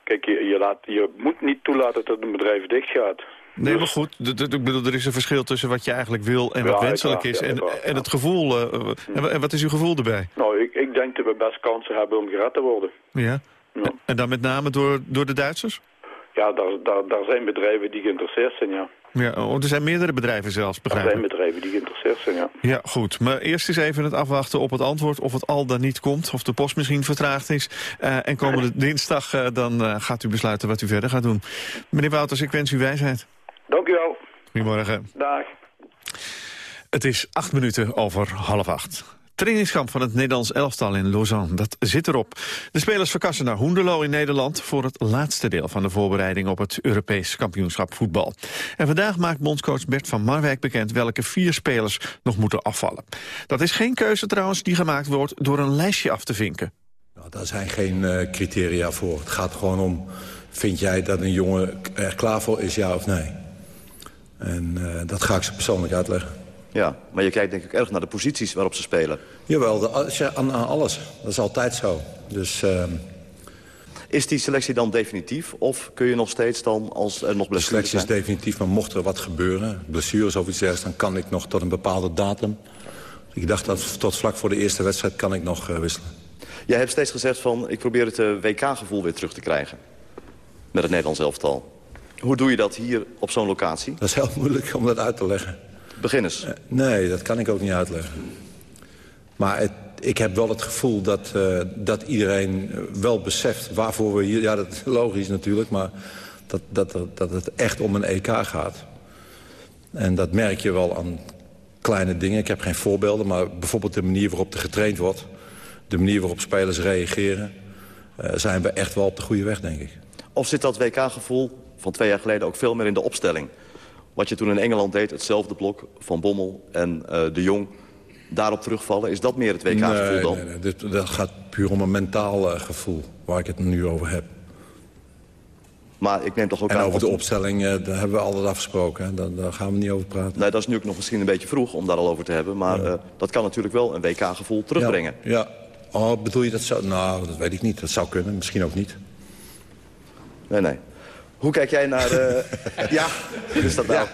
Kijk, je, je, laat, je moet niet toelaten dat een bedrijf dicht gaat. Nee, maar goed, ik bedoel, er is een verschil tussen wat je eigenlijk wil en Ja, wat wenselijk is. En, ja, en het gevoel, eh, en wa- en wat is uw gevoel erbij? Nou, ik, ik denk dat we best kansen hebben om gered te worden. Ja? En dan met name door, door de Duitsers? Ja, daar, daar, daar zijn bedrijven die geïnteresseerd zijn, ja. Ja, er zijn meerdere bedrijven zelfs, Er begrijp zijn ik. bedrijven die geïnteresseerd zijn, ja. Ja, goed. Maar eerst eens even het afwachten op het antwoord of het al dan niet komt. Of de post misschien vertraagd is. Eh, en komende dinsdag eh, dan eh, gaat u besluiten wat u verder gaat doen. Meneer Wouters, ik wens u wijsheid. Dank u wel. Goedemorgen. Dag. Het is acht minuten over half acht. Trainingskamp van het Nederlands elftal in Lausanne, dat zit erop. De spelers verkassen naar Hoenderloo in Nederland... voor het laatste deel van de voorbereiding op het Europees kampioenschap voetbal. En vandaag maakt bondscoach Bert van Marwijk bekend... welke vier spelers nog moeten afvallen. Dat is geen keuze trouwens die gemaakt wordt door een lijstje af te vinken. Nou, daar zijn geen eh, criteria voor. Het gaat gewoon om, vind jij dat een jongen er klaar voor is, ja of nee? En eh, dat ga ik ze persoonlijk uitleggen. Ja, maar je kijkt denk ik erg naar de posities waarop ze spelen. Jawel, de, als je- aan, aan alles. Dat is altijd zo. Dus ehm, Is die selectie dan definitief? Of kun je nog steeds dan, als er nog de blessures selectie is zijn... definitief, maar mocht er wat gebeuren... blessures of iets dergelijks, dan kan ik nog tot een bepaalde datum... Ik dacht dat tot vlak voor de eerste wedstrijd kan ik nog eh, wisselen. Jij hebt steeds gezegd van, ik probeer het eh, WK-gevoel weer terug te krijgen. Met het Nederlands elftal. Hoe doe je dat hier op zo'n locatie? Dat is heel moeilijk om dat uit te leggen. Begin eens. Eh, nee, dat kan ik ook niet uitleggen. Maar het, ik heb wel het gevoel dat, eh, dat iedereen eh, wel beseft waarvoor we hier... Ja, dat is logisch natuurlijk, maar dat, dat, dat het echt om een EK gaat. En dat merk je wel aan kleine dingen. Ik heb geen voorbeelden, maar bijvoorbeeld de manier waarop er getraind wordt. de manier waarop spelers reageren... Uh, zijn we echt wel op de goede weg, denk ik. Of zit dat WK-gevoel van twee jaar geleden ook veel meer in de opstelling? Wat je toen in Engeland deed, hetzelfde blok van Bommel en uh, de Jong... daarop terugvallen, is dat meer het WK-gevoel nee, dan? Nee, nee. Dit, dat gaat puur om een mentaal uh, gevoel, waar ik het nu over heb. Maar ik neem toch ook en aan... over de opstelling, uh, daar hebben we altijd afgesproken. Hè? Daar, daar, gaan we niet over praten. Nee, dat is nu ook nog misschien een beetje vroeg om daar al over te hebben. Maar ja. uh, dat kan natuurlijk wel een WK-gevoel terugbrengen. Ja, ja. Oh, bedoel je dat zo? Nou, dat weet ik niet. Dat zou kunnen, misschien ook niet. Nee, nee. Hoe kijk jij naar... Uh... ja, is dat nou? Ja.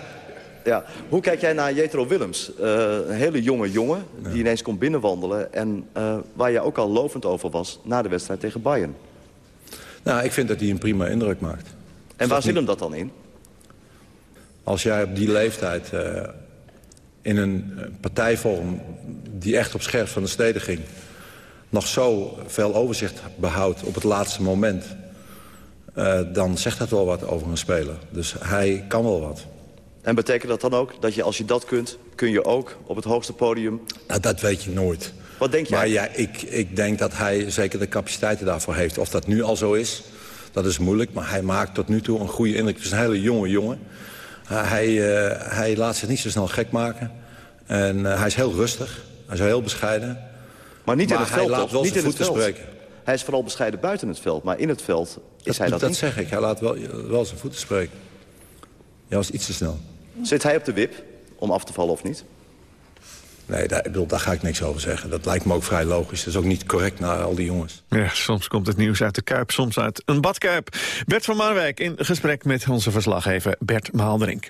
ja. Hoe kijk jij naar Jetro Willems? een hele jonge jongen die ja. ineens komt binnenwandelen... en waar je ook al lovend over was na de wedstrijd tegen Bayern. Nou, ik vind dat hij een prima indruk maakt. En waar zit hem dat dan in? Als jij op die leeftijd uh, in een partijvorm die echt op scherp van de steden ging... nog zo veel overzicht behoudt op het laatste moment... Uh, dan zegt dat wel wat over een speler. Dus hij kan wel wat. En betekent dat dan ook dat je als je dat kunt... kun je ook op het hoogste podium... Nou, dat weet je nooit. Wat denk jij? Maar ja, ik, ik denk dat hij zeker de capaciteiten daarvoor heeft. Of dat nu al zo is... Dat is moeilijk, maar hij maakt tot nu toe een goede indruk. Het is een hele jonge jongen. Uh, hij, uh, hij laat zich niet zo snel gek maken. En uh, hij is heel rustig. Hij is heel bescheiden. Maar niet maar in het veld, hij laat wel niet zijn voeten spreken. Hij is vooral bescheiden buiten het veld. Maar in het veld is dat, hij dat, dat niet. zeg ik. Hij laat wel, wel zijn voeten spreken. Ja, was iets te snel. Zit hij op de wip om af te vallen of niet? Nee, daar, bedoel, daar ga ik niks over zeggen. Dat lijkt me ook vrij logisch. Dat is ook niet correct naar al die jongens. Ja, soms komt het nieuws uit de Kuip, soms uit een badkuip. Bert van Marwijk in gesprek met onze verslaggever Bert Maalderink.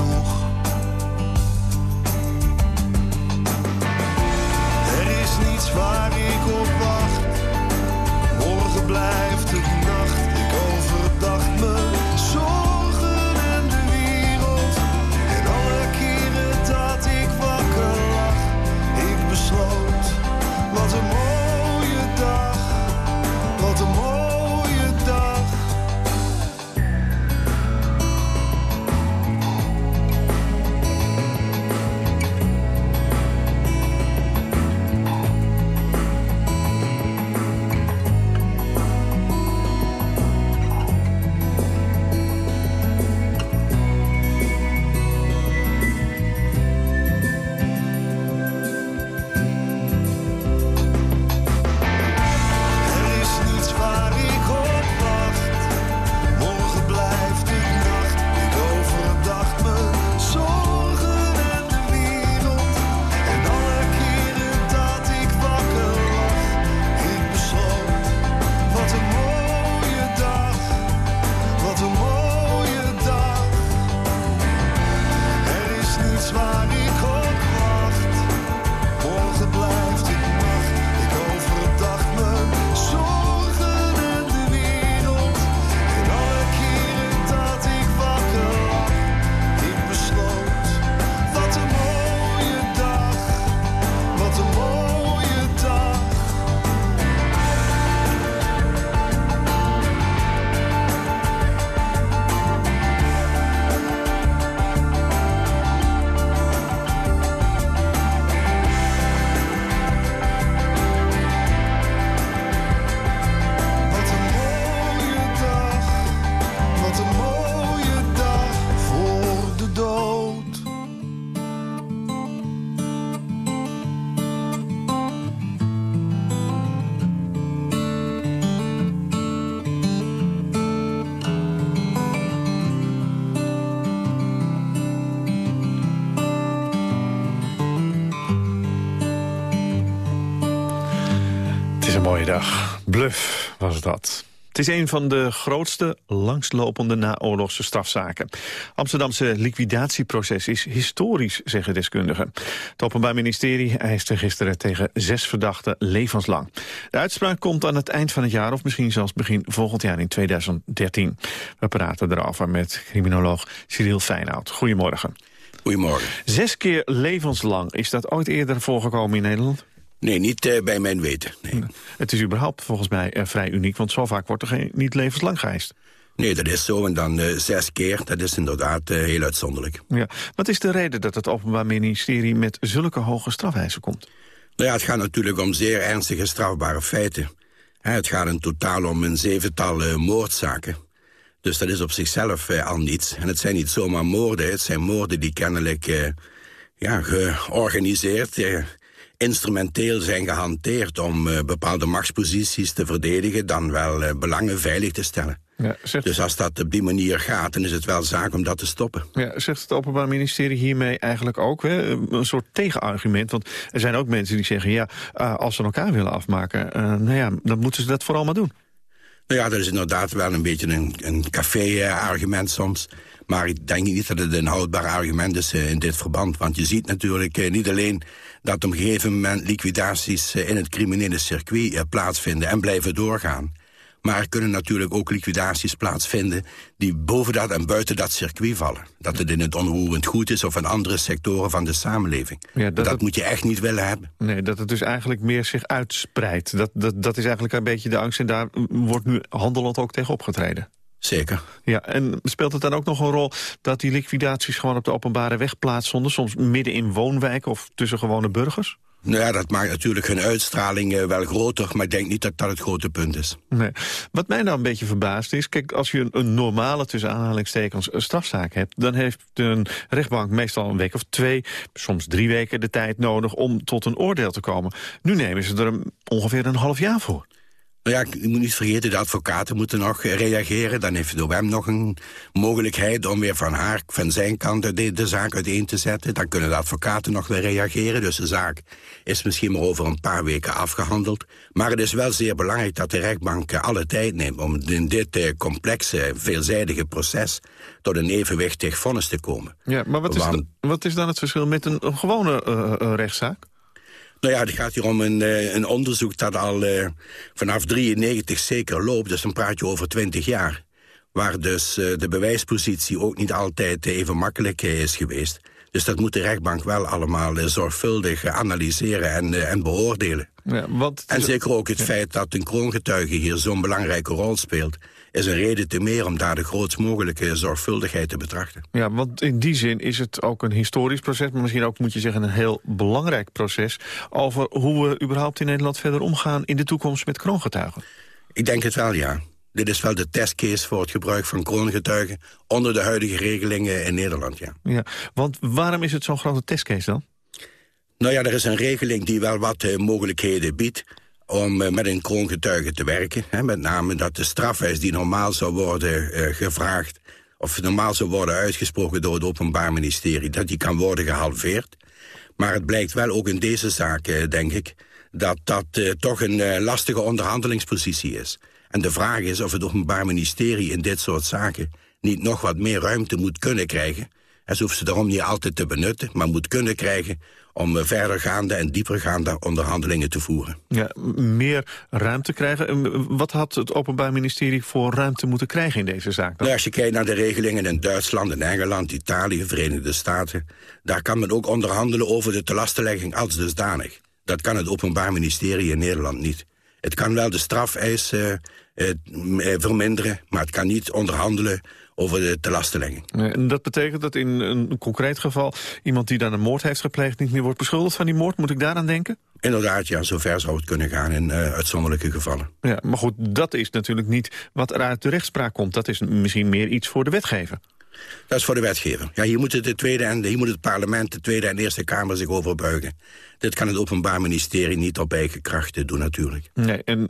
een mooie dag. Bluff was dat. Het is een van de grootste, langslopende naoorlogse strafzaken. Amsterdamse liquidatieproces is historisch, zeggen deskundigen. Het Openbaar Ministerie eiste gisteren tegen zes verdachten levenslang. De uitspraak komt aan het eind van het jaar of misschien zelfs begin volgend jaar in 2013. We praten erover met criminoloog Cyril Feyenoud. Goedemorgen. Goedemorgen. Zes keer levenslang. Is dat ooit eerder voorgekomen in Nederland? Nee, niet uh, bij mijn weten. Nee. Het is überhaupt volgens mij uh, vrij uniek, want zo vaak wordt er geen, niet levenslang geëist. Nee, dat is zo. En dan uh, zes keer, dat is inderdaad heel uitzonderlijk. Ja. Wat is de reden dat het Openbaar Ministerie met zulke hoge strafeisen komt? Nou ja, het gaat natuurlijk om zeer ernstige strafbare feiten. Het gaat in totaal om een zevental moordzaken. Dus dat is op zichzelf al niets. En het zijn niet zomaar moorden, het zijn moorden die kennelijk ja, georganiseerd instrumenteel zijn gehanteerd om uh, bepaalde machtsposities te verdedigen... dan wel uh, belangen veilig te stellen. Ja, zegt... Dus als dat op die manier gaat, dan is het wel zaak om dat te stoppen. Ja, zegt het Openbaar Ministerie hiermee eigenlijk ook hè, een soort tegenargument? Want er zijn ook mensen die zeggen, ja, uh, als ze elkaar willen afmaken... nou ja, dan moeten ze dat vooral maar doen. Nou ja, dat is inderdaad wel een beetje een, een café-argument soms. Maar ik denk niet dat het een houdbaar argument is in dit verband. Want je ziet natuurlijk niet alleen dat op een gegeven moment liquidaties in het criminele circuit plaatsvinden en blijven doorgaan. Maar er kunnen natuurlijk ook liquidaties plaatsvinden... die boven dat en buiten dat circuit vallen. Dat het in het onroerend goed is of in andere sectoren van de samenleving. Ja, dat, dat moet je echt niet willen hebben. Nee, dat het dus eigenlijk meer zich uitspreidt. Dat, dat, dat is eigenlijk een beetje de angst en daar wordt nu handelend ook tegen opgetreden. Zeker. Ja, en speelt het dan ook nog een rol dat die liquidaties gewoon op de openbare weg plaatsvonden? Soms midden in woonwijken of tussen gewone burgers? Nou ja, dat maakt natuurlijk hun uitstraling uh, wel groter... maar ik denk niet dat dat het grote punt is. Nee. Wat mij nou een beetje verbaast is... kijk, als je een, een normale, tussen aanhalingstekens, strafzaak hebt... dan heeft een rechtbank meestal een week of twee... soms drie weken de tijd nodig om tot een oordeel te komen. Nu nemen ze er ongeveer een half jaar voor. Nou ja, je moet niet vergeten, de advocaten moeten nog reageren. Dan heeft de OM nog een mogelijkheid om weer van haar, van zijn kant de, de zaak uiteen te zetten. Dan kunnen de advocaten nog weer reageren. Dus de zaak is misschien maar over een paar weken afgehandeld. Maar het is wel zeer belangrijk dat de rechtbank alle tijd neemt... om in dit uh, complexe, veelzijdige proces tot een evenwichtig vonnis te komen. Ja, maar wat is, Want, wat is dan het verschil met een, een gewone uh, rechtszaak? Nou ja, het gaat hier om een, eh, een onderzoek dat al uh, vanaf 93 zeker loopt. Dus dan praat je over 20 jaar. Waar dus uh, de bewijspositie ook niet altijd even makkelijk is geweest. Dus dat moet de rechtbank wel allemaal zorgvuldig analyseren en, en beoordelen. Ja, en zeker ook het feit dat een kroongetuige hier zo'n belangrijke rol speelt is een reden te meer om daar de grootst mogelijke zorgvuldigheid te betrachten. Ja, want in die zin is het ook een historisch proces... maar misschien ook, moet je zeggen, een heel belangrijk proces... over hoe we überhaupt in Nederland verder omgaan in de toekomst met kroongetuigen. Ik denk het wel, ja. Dit is wel de testcase voor het gebruik van kroongetuigen... onder de huidige regelingen in Nederland, ja. ja want waarom is het zo'n grote testcase dan? Nou ja, er is een regeling die wel wat uh, mogelijkheden biedt om uh, met een kroongetuige te werken. Hè, met name dat de strafeis die normaal zou worden uh, gevraagd... of normaal zou worden uitgesproken door het Openbaar Ministerie... dat die kan worden gehalveerd. Maar het blijkt wel ook in deze zaak, uh, denk ik... dat dat toch een lastige onderhandelingspositie is. En de vraag is of het Openbaar Ministerie in dit soort zaken... niet nog wat meer ruimte moet kunnen krijgen... en ze hoeft ze daarom niet altijd te benutten... maar moet kunnen krijgen om eh, verdergaande en diepergaande onderhandelingen te voeren. Ja, meer ruimte krijgen. Wat had het Openbaar Ministerie voor ruimte moeten krijgen in deze zaak? Nou, als je kijkt naar de regelingen in Duitsland, in Engeland, Italië, Verenigde Staten... daar kan men ook onderhandelen over de telastenlegging als dusdanig. Dat kan het Openbaar Ministerie in Nederland niet. Het kan wel de strafeis uh, uh, verminderen, maar het kan niet onderhandelen over de telastenlegging. En dat betekent dat in een concreet geval... iemand die dan een moord heeft gepleegd... niet meer wordt beschuldigd van die moord? Moet ik daaraan denken? Inderdaad, ja, zover zou het kunnen gaan in uh, uitzonderlijke gevallen. Ja, maar goed, dat is natuurlijk niet wat er uit de rechtspraak komt. Dat is misschien meer iets voor de wetgever. Dat is voor de wetgever. Ja, hier, moet het de tweede en, hier moet het parlement, de Tweede en Eerste Kamer zich over buigen. Dit kan het Openbaar Ministerie niet op eigen krachten doen natuurlijk. Nee, en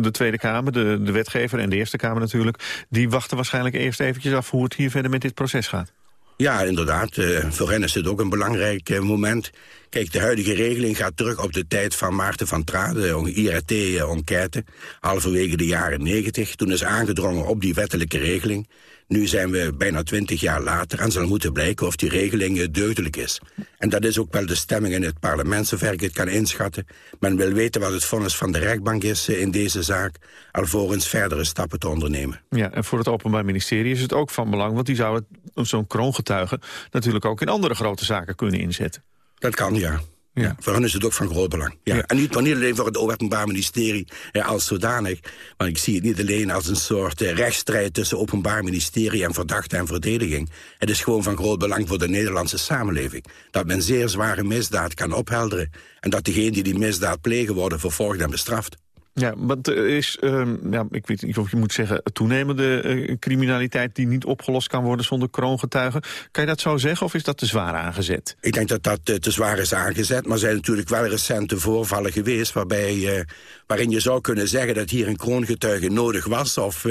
de Tweede Kamer, de, de wetgever en de Eerste Kamer natuurlijk... die wachten waarschijnlijk eerst eventjes af hoe het hier verder met dit proces gaat. Ja, inderdaad. Uh, voor hen is dit ook een belangrijk uh, moment. Kijk, de huidige regeling gaat terug op de tijd van Maarten van Trade, de IRT-enquête, halverwege de jaren 90. Toen is aangedrongen op die wettelijke regeling. Nu zijn we bijna twintig jaar later en zal moeten blijken of die regeling eh, deugdelijk is. En dat is ook wel de stemming in het parlement, zover ik het kan inschatten. Men wil weten wat het vonnis van de rechtbank is eh, in deze zaak, alvorens verdere stappen te ondernemen. Ja, en voor het Openbaar Ministerie is het ook van belang... want die zou zo'n kroongetuige natuurlijk ook in andere grote zaken kunnen inzetten. Dat kan, ja. Ja. Voor hen is het ook van groot belang. Ja. En niet, niet alleen voor het Openbaar Ministerie eh, als zodanig. Maar ik zie het niet alleen als een soort eh, rechtsstrijd tussen Openbaar Ministerie en verdachte en verdediging. Het is gewoon van groot belang voor de Nederlandse samenleving. Dat men zeer zware misdaad kan ophelderen. En dat degenen die die misdaad plegen worden vervolgd en bestraft. Ja, want is, uh, ja, ik weet niet of je moet zeggen, toenemende uh, criminaliteit die niet opgelost kan worden zonder kroongetuigen. Kan je dat zo zeggen of is dat te zwaar aangezet? Ik denk dat dat uh, te zwaar is aangezet, maar er zijn natuurlijk wel recente voorvallen geweest waarbij, uh, waarin je zou kunnen zeggen dat hier een kroongetuige nodig was of,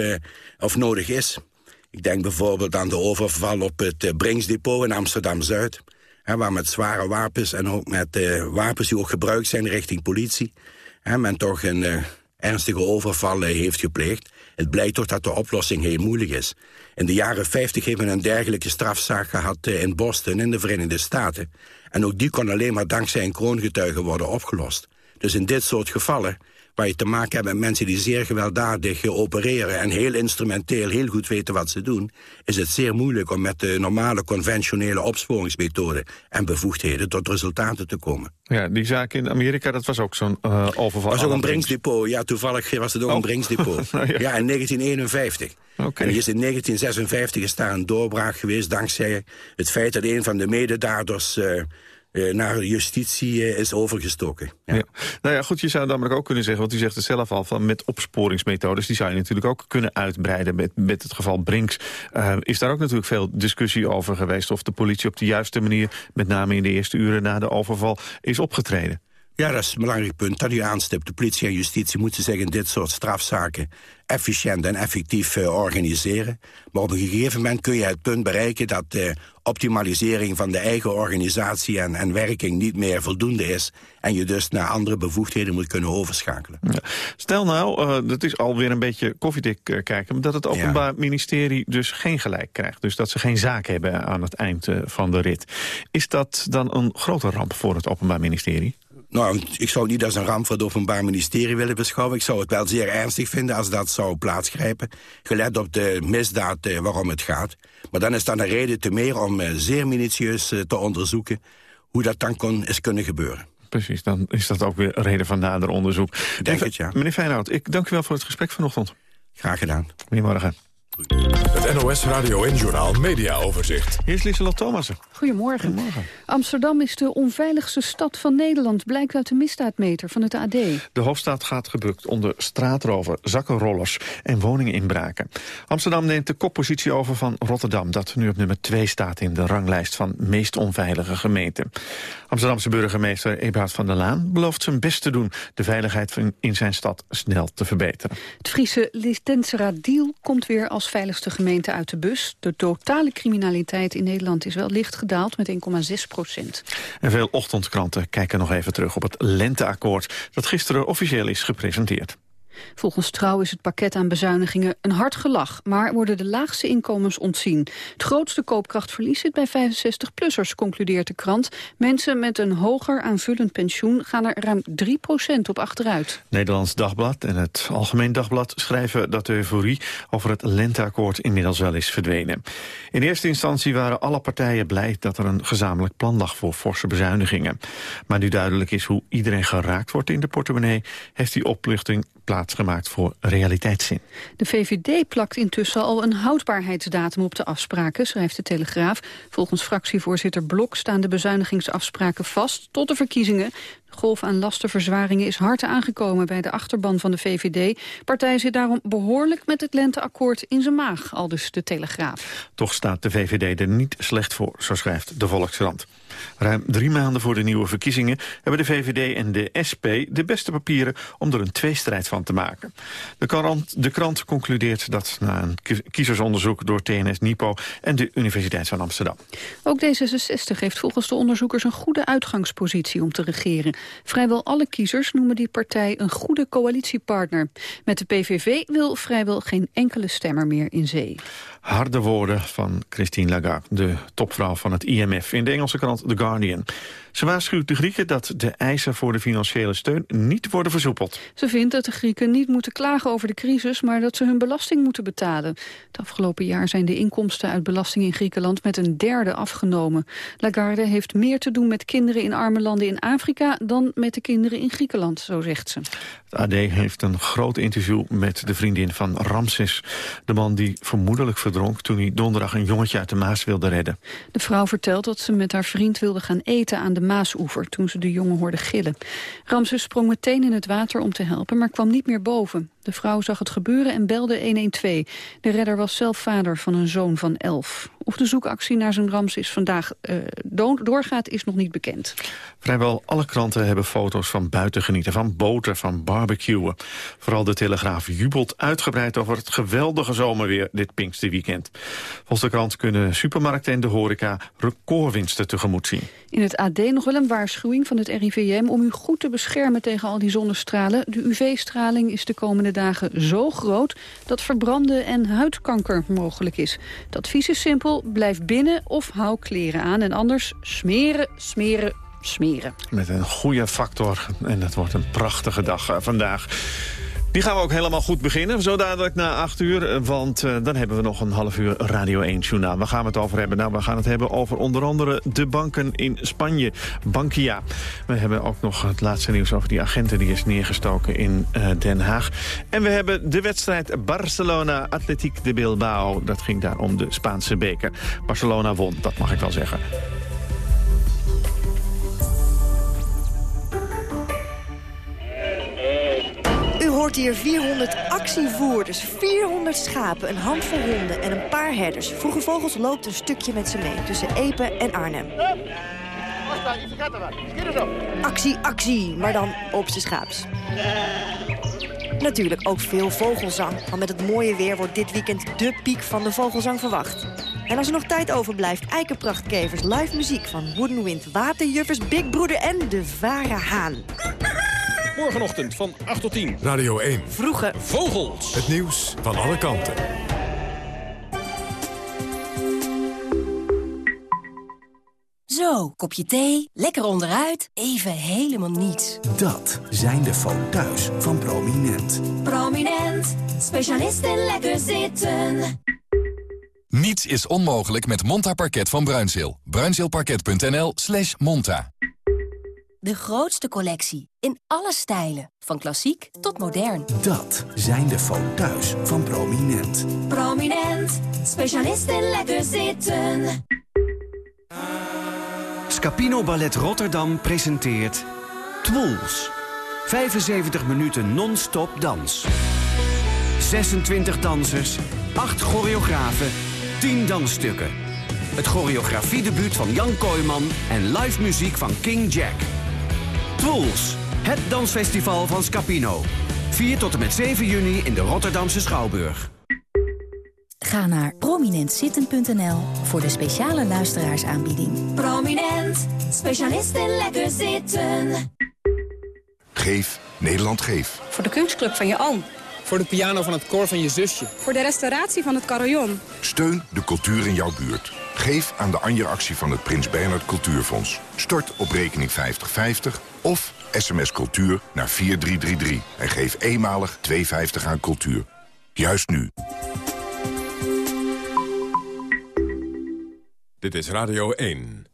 of nodig is. Ik denk bijvoorbeeld aan de overval op het Bringsdepot in Amsterdam-Zuid. Waar met zware wapens en ook met wapens die ook gebruikt zijn richting politie hè, men toch een uh, ernstige overval heeft gepleegd. Het blijkt toch dat de oplossing heel moeilijk is. In de jaren 50 heeft men een dergelijke strafzaak gehad uh, in Boston in de Verenigde Staten. En ook die kon alleen maar dankzij een kroongetuige worden opgelost. Dus in dit soort gevallen waar je te maken hebt met mensen die zeer gewelddadig opereren... en heel instrumenteel heel goed weten wat ze doen... is het zeer moeilijk om met de normale conventionele opsporingsmethoden... en bevoegdheden tot resultaten te komen. Ja, die zaak in Amerika, dat was ook zo'n uh, overval. was ook een Bringsdepot. Ja, toevallig was het ook een oh. Bringsdepot. nou, ja. ja. in 1951. Okay. En is in 1956 is daar een doorbraak geweest... dankzij het feit dat een van de mededaders... Uh, naar justitie uh, is overgestoken. Ja. Nou ja, goed, je zou namelijk ook kunnen zeggen... want u zegt het zelf al, van met opsporingsmethodes... die zou je natuurlijk ook kunnen uitbreiden met, met het geval Brinks. Uh, is daar ook natuurlijk veel discussie over geweest... of de politie op de juiste manier, met name in de eerste uren na de overval... is opgetreden? Ja, dat is een belangrijk punt dat u aanstipt. De politie en justitie moeten zich in dit soort strafzaken efficiënt en effectief uh, organiseren. Maar op een gegeven moment kun je het punt bereiken dat de optimalisering van de eigen organisatie en, en werking niet meer voldoende is. En je dus naar andere bevoegdheden moet kunnen overschakelen. Ja. Stel nou, uh, dat is alweer een beetje koffiedik uh, kijken, dat het Openbaar Ministerie dus geen gelijk krijgt. Dus dat ze geen zaak hebben aan het eind van de rit. Is dat dan een grote ramp voor het Openbaar Ministerie? Nou, ik zou het niet als een ramp voor het Openbaar Ministerie willen beschouwen. Ik zou het wel zeer ernstig vinden als dat zou plaatsgrijpen. Gelet op de misdaad eh, waarom het gaat. Maar dan is dat een reden te meer om eh, zeer minutieus eh, te onderzoeken... hoe dat dan kon, is kunnen gebeuren. Precies, dan is dat ook weer reden van nader onderzoek. Denk het, ja. Meneer Feyenoord, ik dank u wel voor het gesprek vanochtend. Graag gedaan. Goedemorgen. Het NOS Radio en Journal Media Overzicht. Hier is Lieselot Thomassen. Goedemorgen. Goedemorgen. Amsterdam is de onveiligste stad van Nederland, blijkt uit de misdaadmeter van het AD. De hoofdstad gaat gebukt onder straatroven, zakkenrollers en woninginbraken. Amsterdam neemt de koppositie over van Rotterdam, dat nu op nummer 2 staat in de ranglijst van meest onveilige gemeenten. Amsterdamse burgemeester Eberhard van der Laan belooft zijn best te doen de veiligheid in zijn stad snel te verbeteren. Het Friese Listensera Deal komt weer als veiligste gemeente uit de bus. De totale criminaliteit in Nederland is wel licht gedaald met 1,6 procent. En veel ochtendkranten kijken nog even terug op het lenteakkoord... dat gisteren officieel is gepresenteerd. Volgens Trouw is het pakket aan bezuinigingen een hard gelach... maar worden de laagste inkomens ontzien. Het grootste koopkrachtverlies zit bij 65-plussers, concludeert de krant. Mensen met een hoger aanvullend pensioen gaan er ruim 3% op achteruit. Nederlands Dagblad en het Algemeen Dagblad schrijven dat de euforie... over het lenteakkoord inmiddels wel is verdwenen. In eerste instantie waren alle partijen blij dat er een gezamenlijk plan lag... voor forse bezuinigingen. Maar nu duidelijk is hoe iedereen geraakt wordt in de portemonnee... heeft die oplichting plaatsgemaakt voor realiteitszin. De VVD plakt intussen al een houdbaarheidsdatum op de afspraken, schrijft de Telegraaf. Volgens fractievoorzitter Blok staan de bezuinigingsafspraken vast tot de verkiezingen. De golf aan lastenverzwaringen is hard aangekomen bij de achterban van de VVD. Partij zit daarom behoorlijk met het lenteakkoord in zijn maag, al dus de Telegraaf. Toch staat de VVD er niet slecht voor, zo schrijft de Volkskrant. Ruim drie maanden voor de nieuwe verkiezingen hebben de VVD en de SP de beste papieren om er een tweestrijd van te maken. De krant, de krant concludeert dat na een kiezersonderzoek door TNS Nipo en de Universiteit van Amsterdam. Ook D66 heeft volgens de onderzoekers een goede uitgangspositie om te regeren. Vrijwel alle kiezers noemen die partij een goede coalitiepartner. Met de PVV wil vrijwel geen enkele stemmer meer in zee. Harde woorden van Christine Lagarde, de topvrouw van het IMF... in de Engelse krant The Guardian. Ze waarschuwt de Grieken dat de eisen voor de financiële steun niet worden versoepeld. Ze vindt dat de Grieken niet moeten klagen over de crisis, maar dat ze hun belasting moeten betalen. Het afgelopen jaar zijn de inkomsten uit belasting in Griekenland met een derde afgenomen. Lagarde heeft meer te doen met kinderen in arme landen in Afrika dan met de kinderen in Griekenland, zo zegt ze. Het AD heeft een groot interview met de vriendin van Ramses. De man die vermoedelijk verdronk toen hij donderdag een jongetje uit de Maas wilde redden. De vrouw vertelt dat ze met haar vriend wilde gaan eten aan de Maasoever toen ze de jongen hoorde gillen. Ramses sprong meteen in het water om te helpen, maar kwam niet meer boven. De vrouw zag het gebeuren en belde 112. De redder was zelf vader van een zoon van elf. Of de zoekactie naar zijn Ramses vandaag uh, doorgaat is nog niet bekend. Vrijwel alle kranten hebben foto's van buitengenieten, van boten, van barbecuen. Vooral de Telegraaf jubelt uitgebreid over het geweldige zomerweer dit Pinksterweekend. Volgens de krant kunnen supermarkten en de horeca recordwinsten tegemoet zien. In het AD nog wel een waarschuwing van het RIVM om u goed te beschermen tegen al die zonnestralen. De UV-straling is de komende dagen zo groot dat verbranden en huidkanker mogelijk is. Het advies is simpel, blijf binnen of hou kleren aan. En anders smeren, smeren, smeren. Met een goede factor. En het wordt een prachtige dag eh, vandaag. Die gaan we ook helemaal goed beginnen, zo dadelijk na acht uur. Eh, want uh, dan hebben we nog een half uur Radio 1 journaal. Waar gaan we het over hebben? Nou, we gaan het hebben over onder andere de banken in Spanje. Bankia. We hebben ook nog het laatste nieuws over die agenten die is neergestoken in uh, Den Haag. En we hebben de wedstrijd Barcelona Atletiek de Bilbao. Dat ging daar om de Spaanse beker. Barcelona won, dat mag ik wel zeggen. Hoort hier 400 actievoerders, 400 schapen, een handvol honden en een paar herders. Vroege Vogels loopt een stukje met ze mee tussen Epe en Arnhem. Actie, actie, maar dan op z'n schaaps. Natuurlijk ook veel vogelzang, want met het mooie weer wordt dit weekend de piek van de vogelzang verwacht. En als er nog tijd overblijft, eikenprachtkevers, live muziek van Wooden Wind, Waterjuffers, Big Broeder en de Vare Haan. Morgenochtend van 8 tot 10. Radio 1. Vroege Vogels. Het nieuws van alle kanten. Zo, kopje thee, lekker onderuit, even helemaal niets. Dat zijn de foto's van Prominent. Prominent, specialist in lekker zitten. Niets is onmogelijk met Monta Parket van Bruinzeel. Bruinzeelparket.nl slash monta. De grootste collectie, in alle stijlen. Van klassiek tot modern. Dat zijn de foto's van Prominent. Prominent, specialist in lekker zitten. Scapino Ballet Rotterdam presenteert Twools. 75 minuten non-stop dans. 26 dansers, 8 choreografen, 10 dansstukken. Het choreografiedebuut van Jan Kooijman en live muziek van King Jack. Twools, het dansfestival van Scapino. 4 tot en met 7 juni in de Rotterdamse Schouwburg. Ga naar prominentzitten.nl voor de speciale luisteraarsaanbieding. Prominent, specialist in lekker zitten. Geef, Nederland geef. Voor de kunstclub van je oom. Voor de piano van het koor van je zusje. Voor de restauratie van het carillon. Steun de cultuur in jouw buurt. Geef aan de Anja-actie van het Prins Bernhard Cultuurfonds. Stort op rekening 5050 of sms cultuur naar 4333. En geef eenmalig 2,50 aan cultuur. Juist nu. Dit is Radio 1.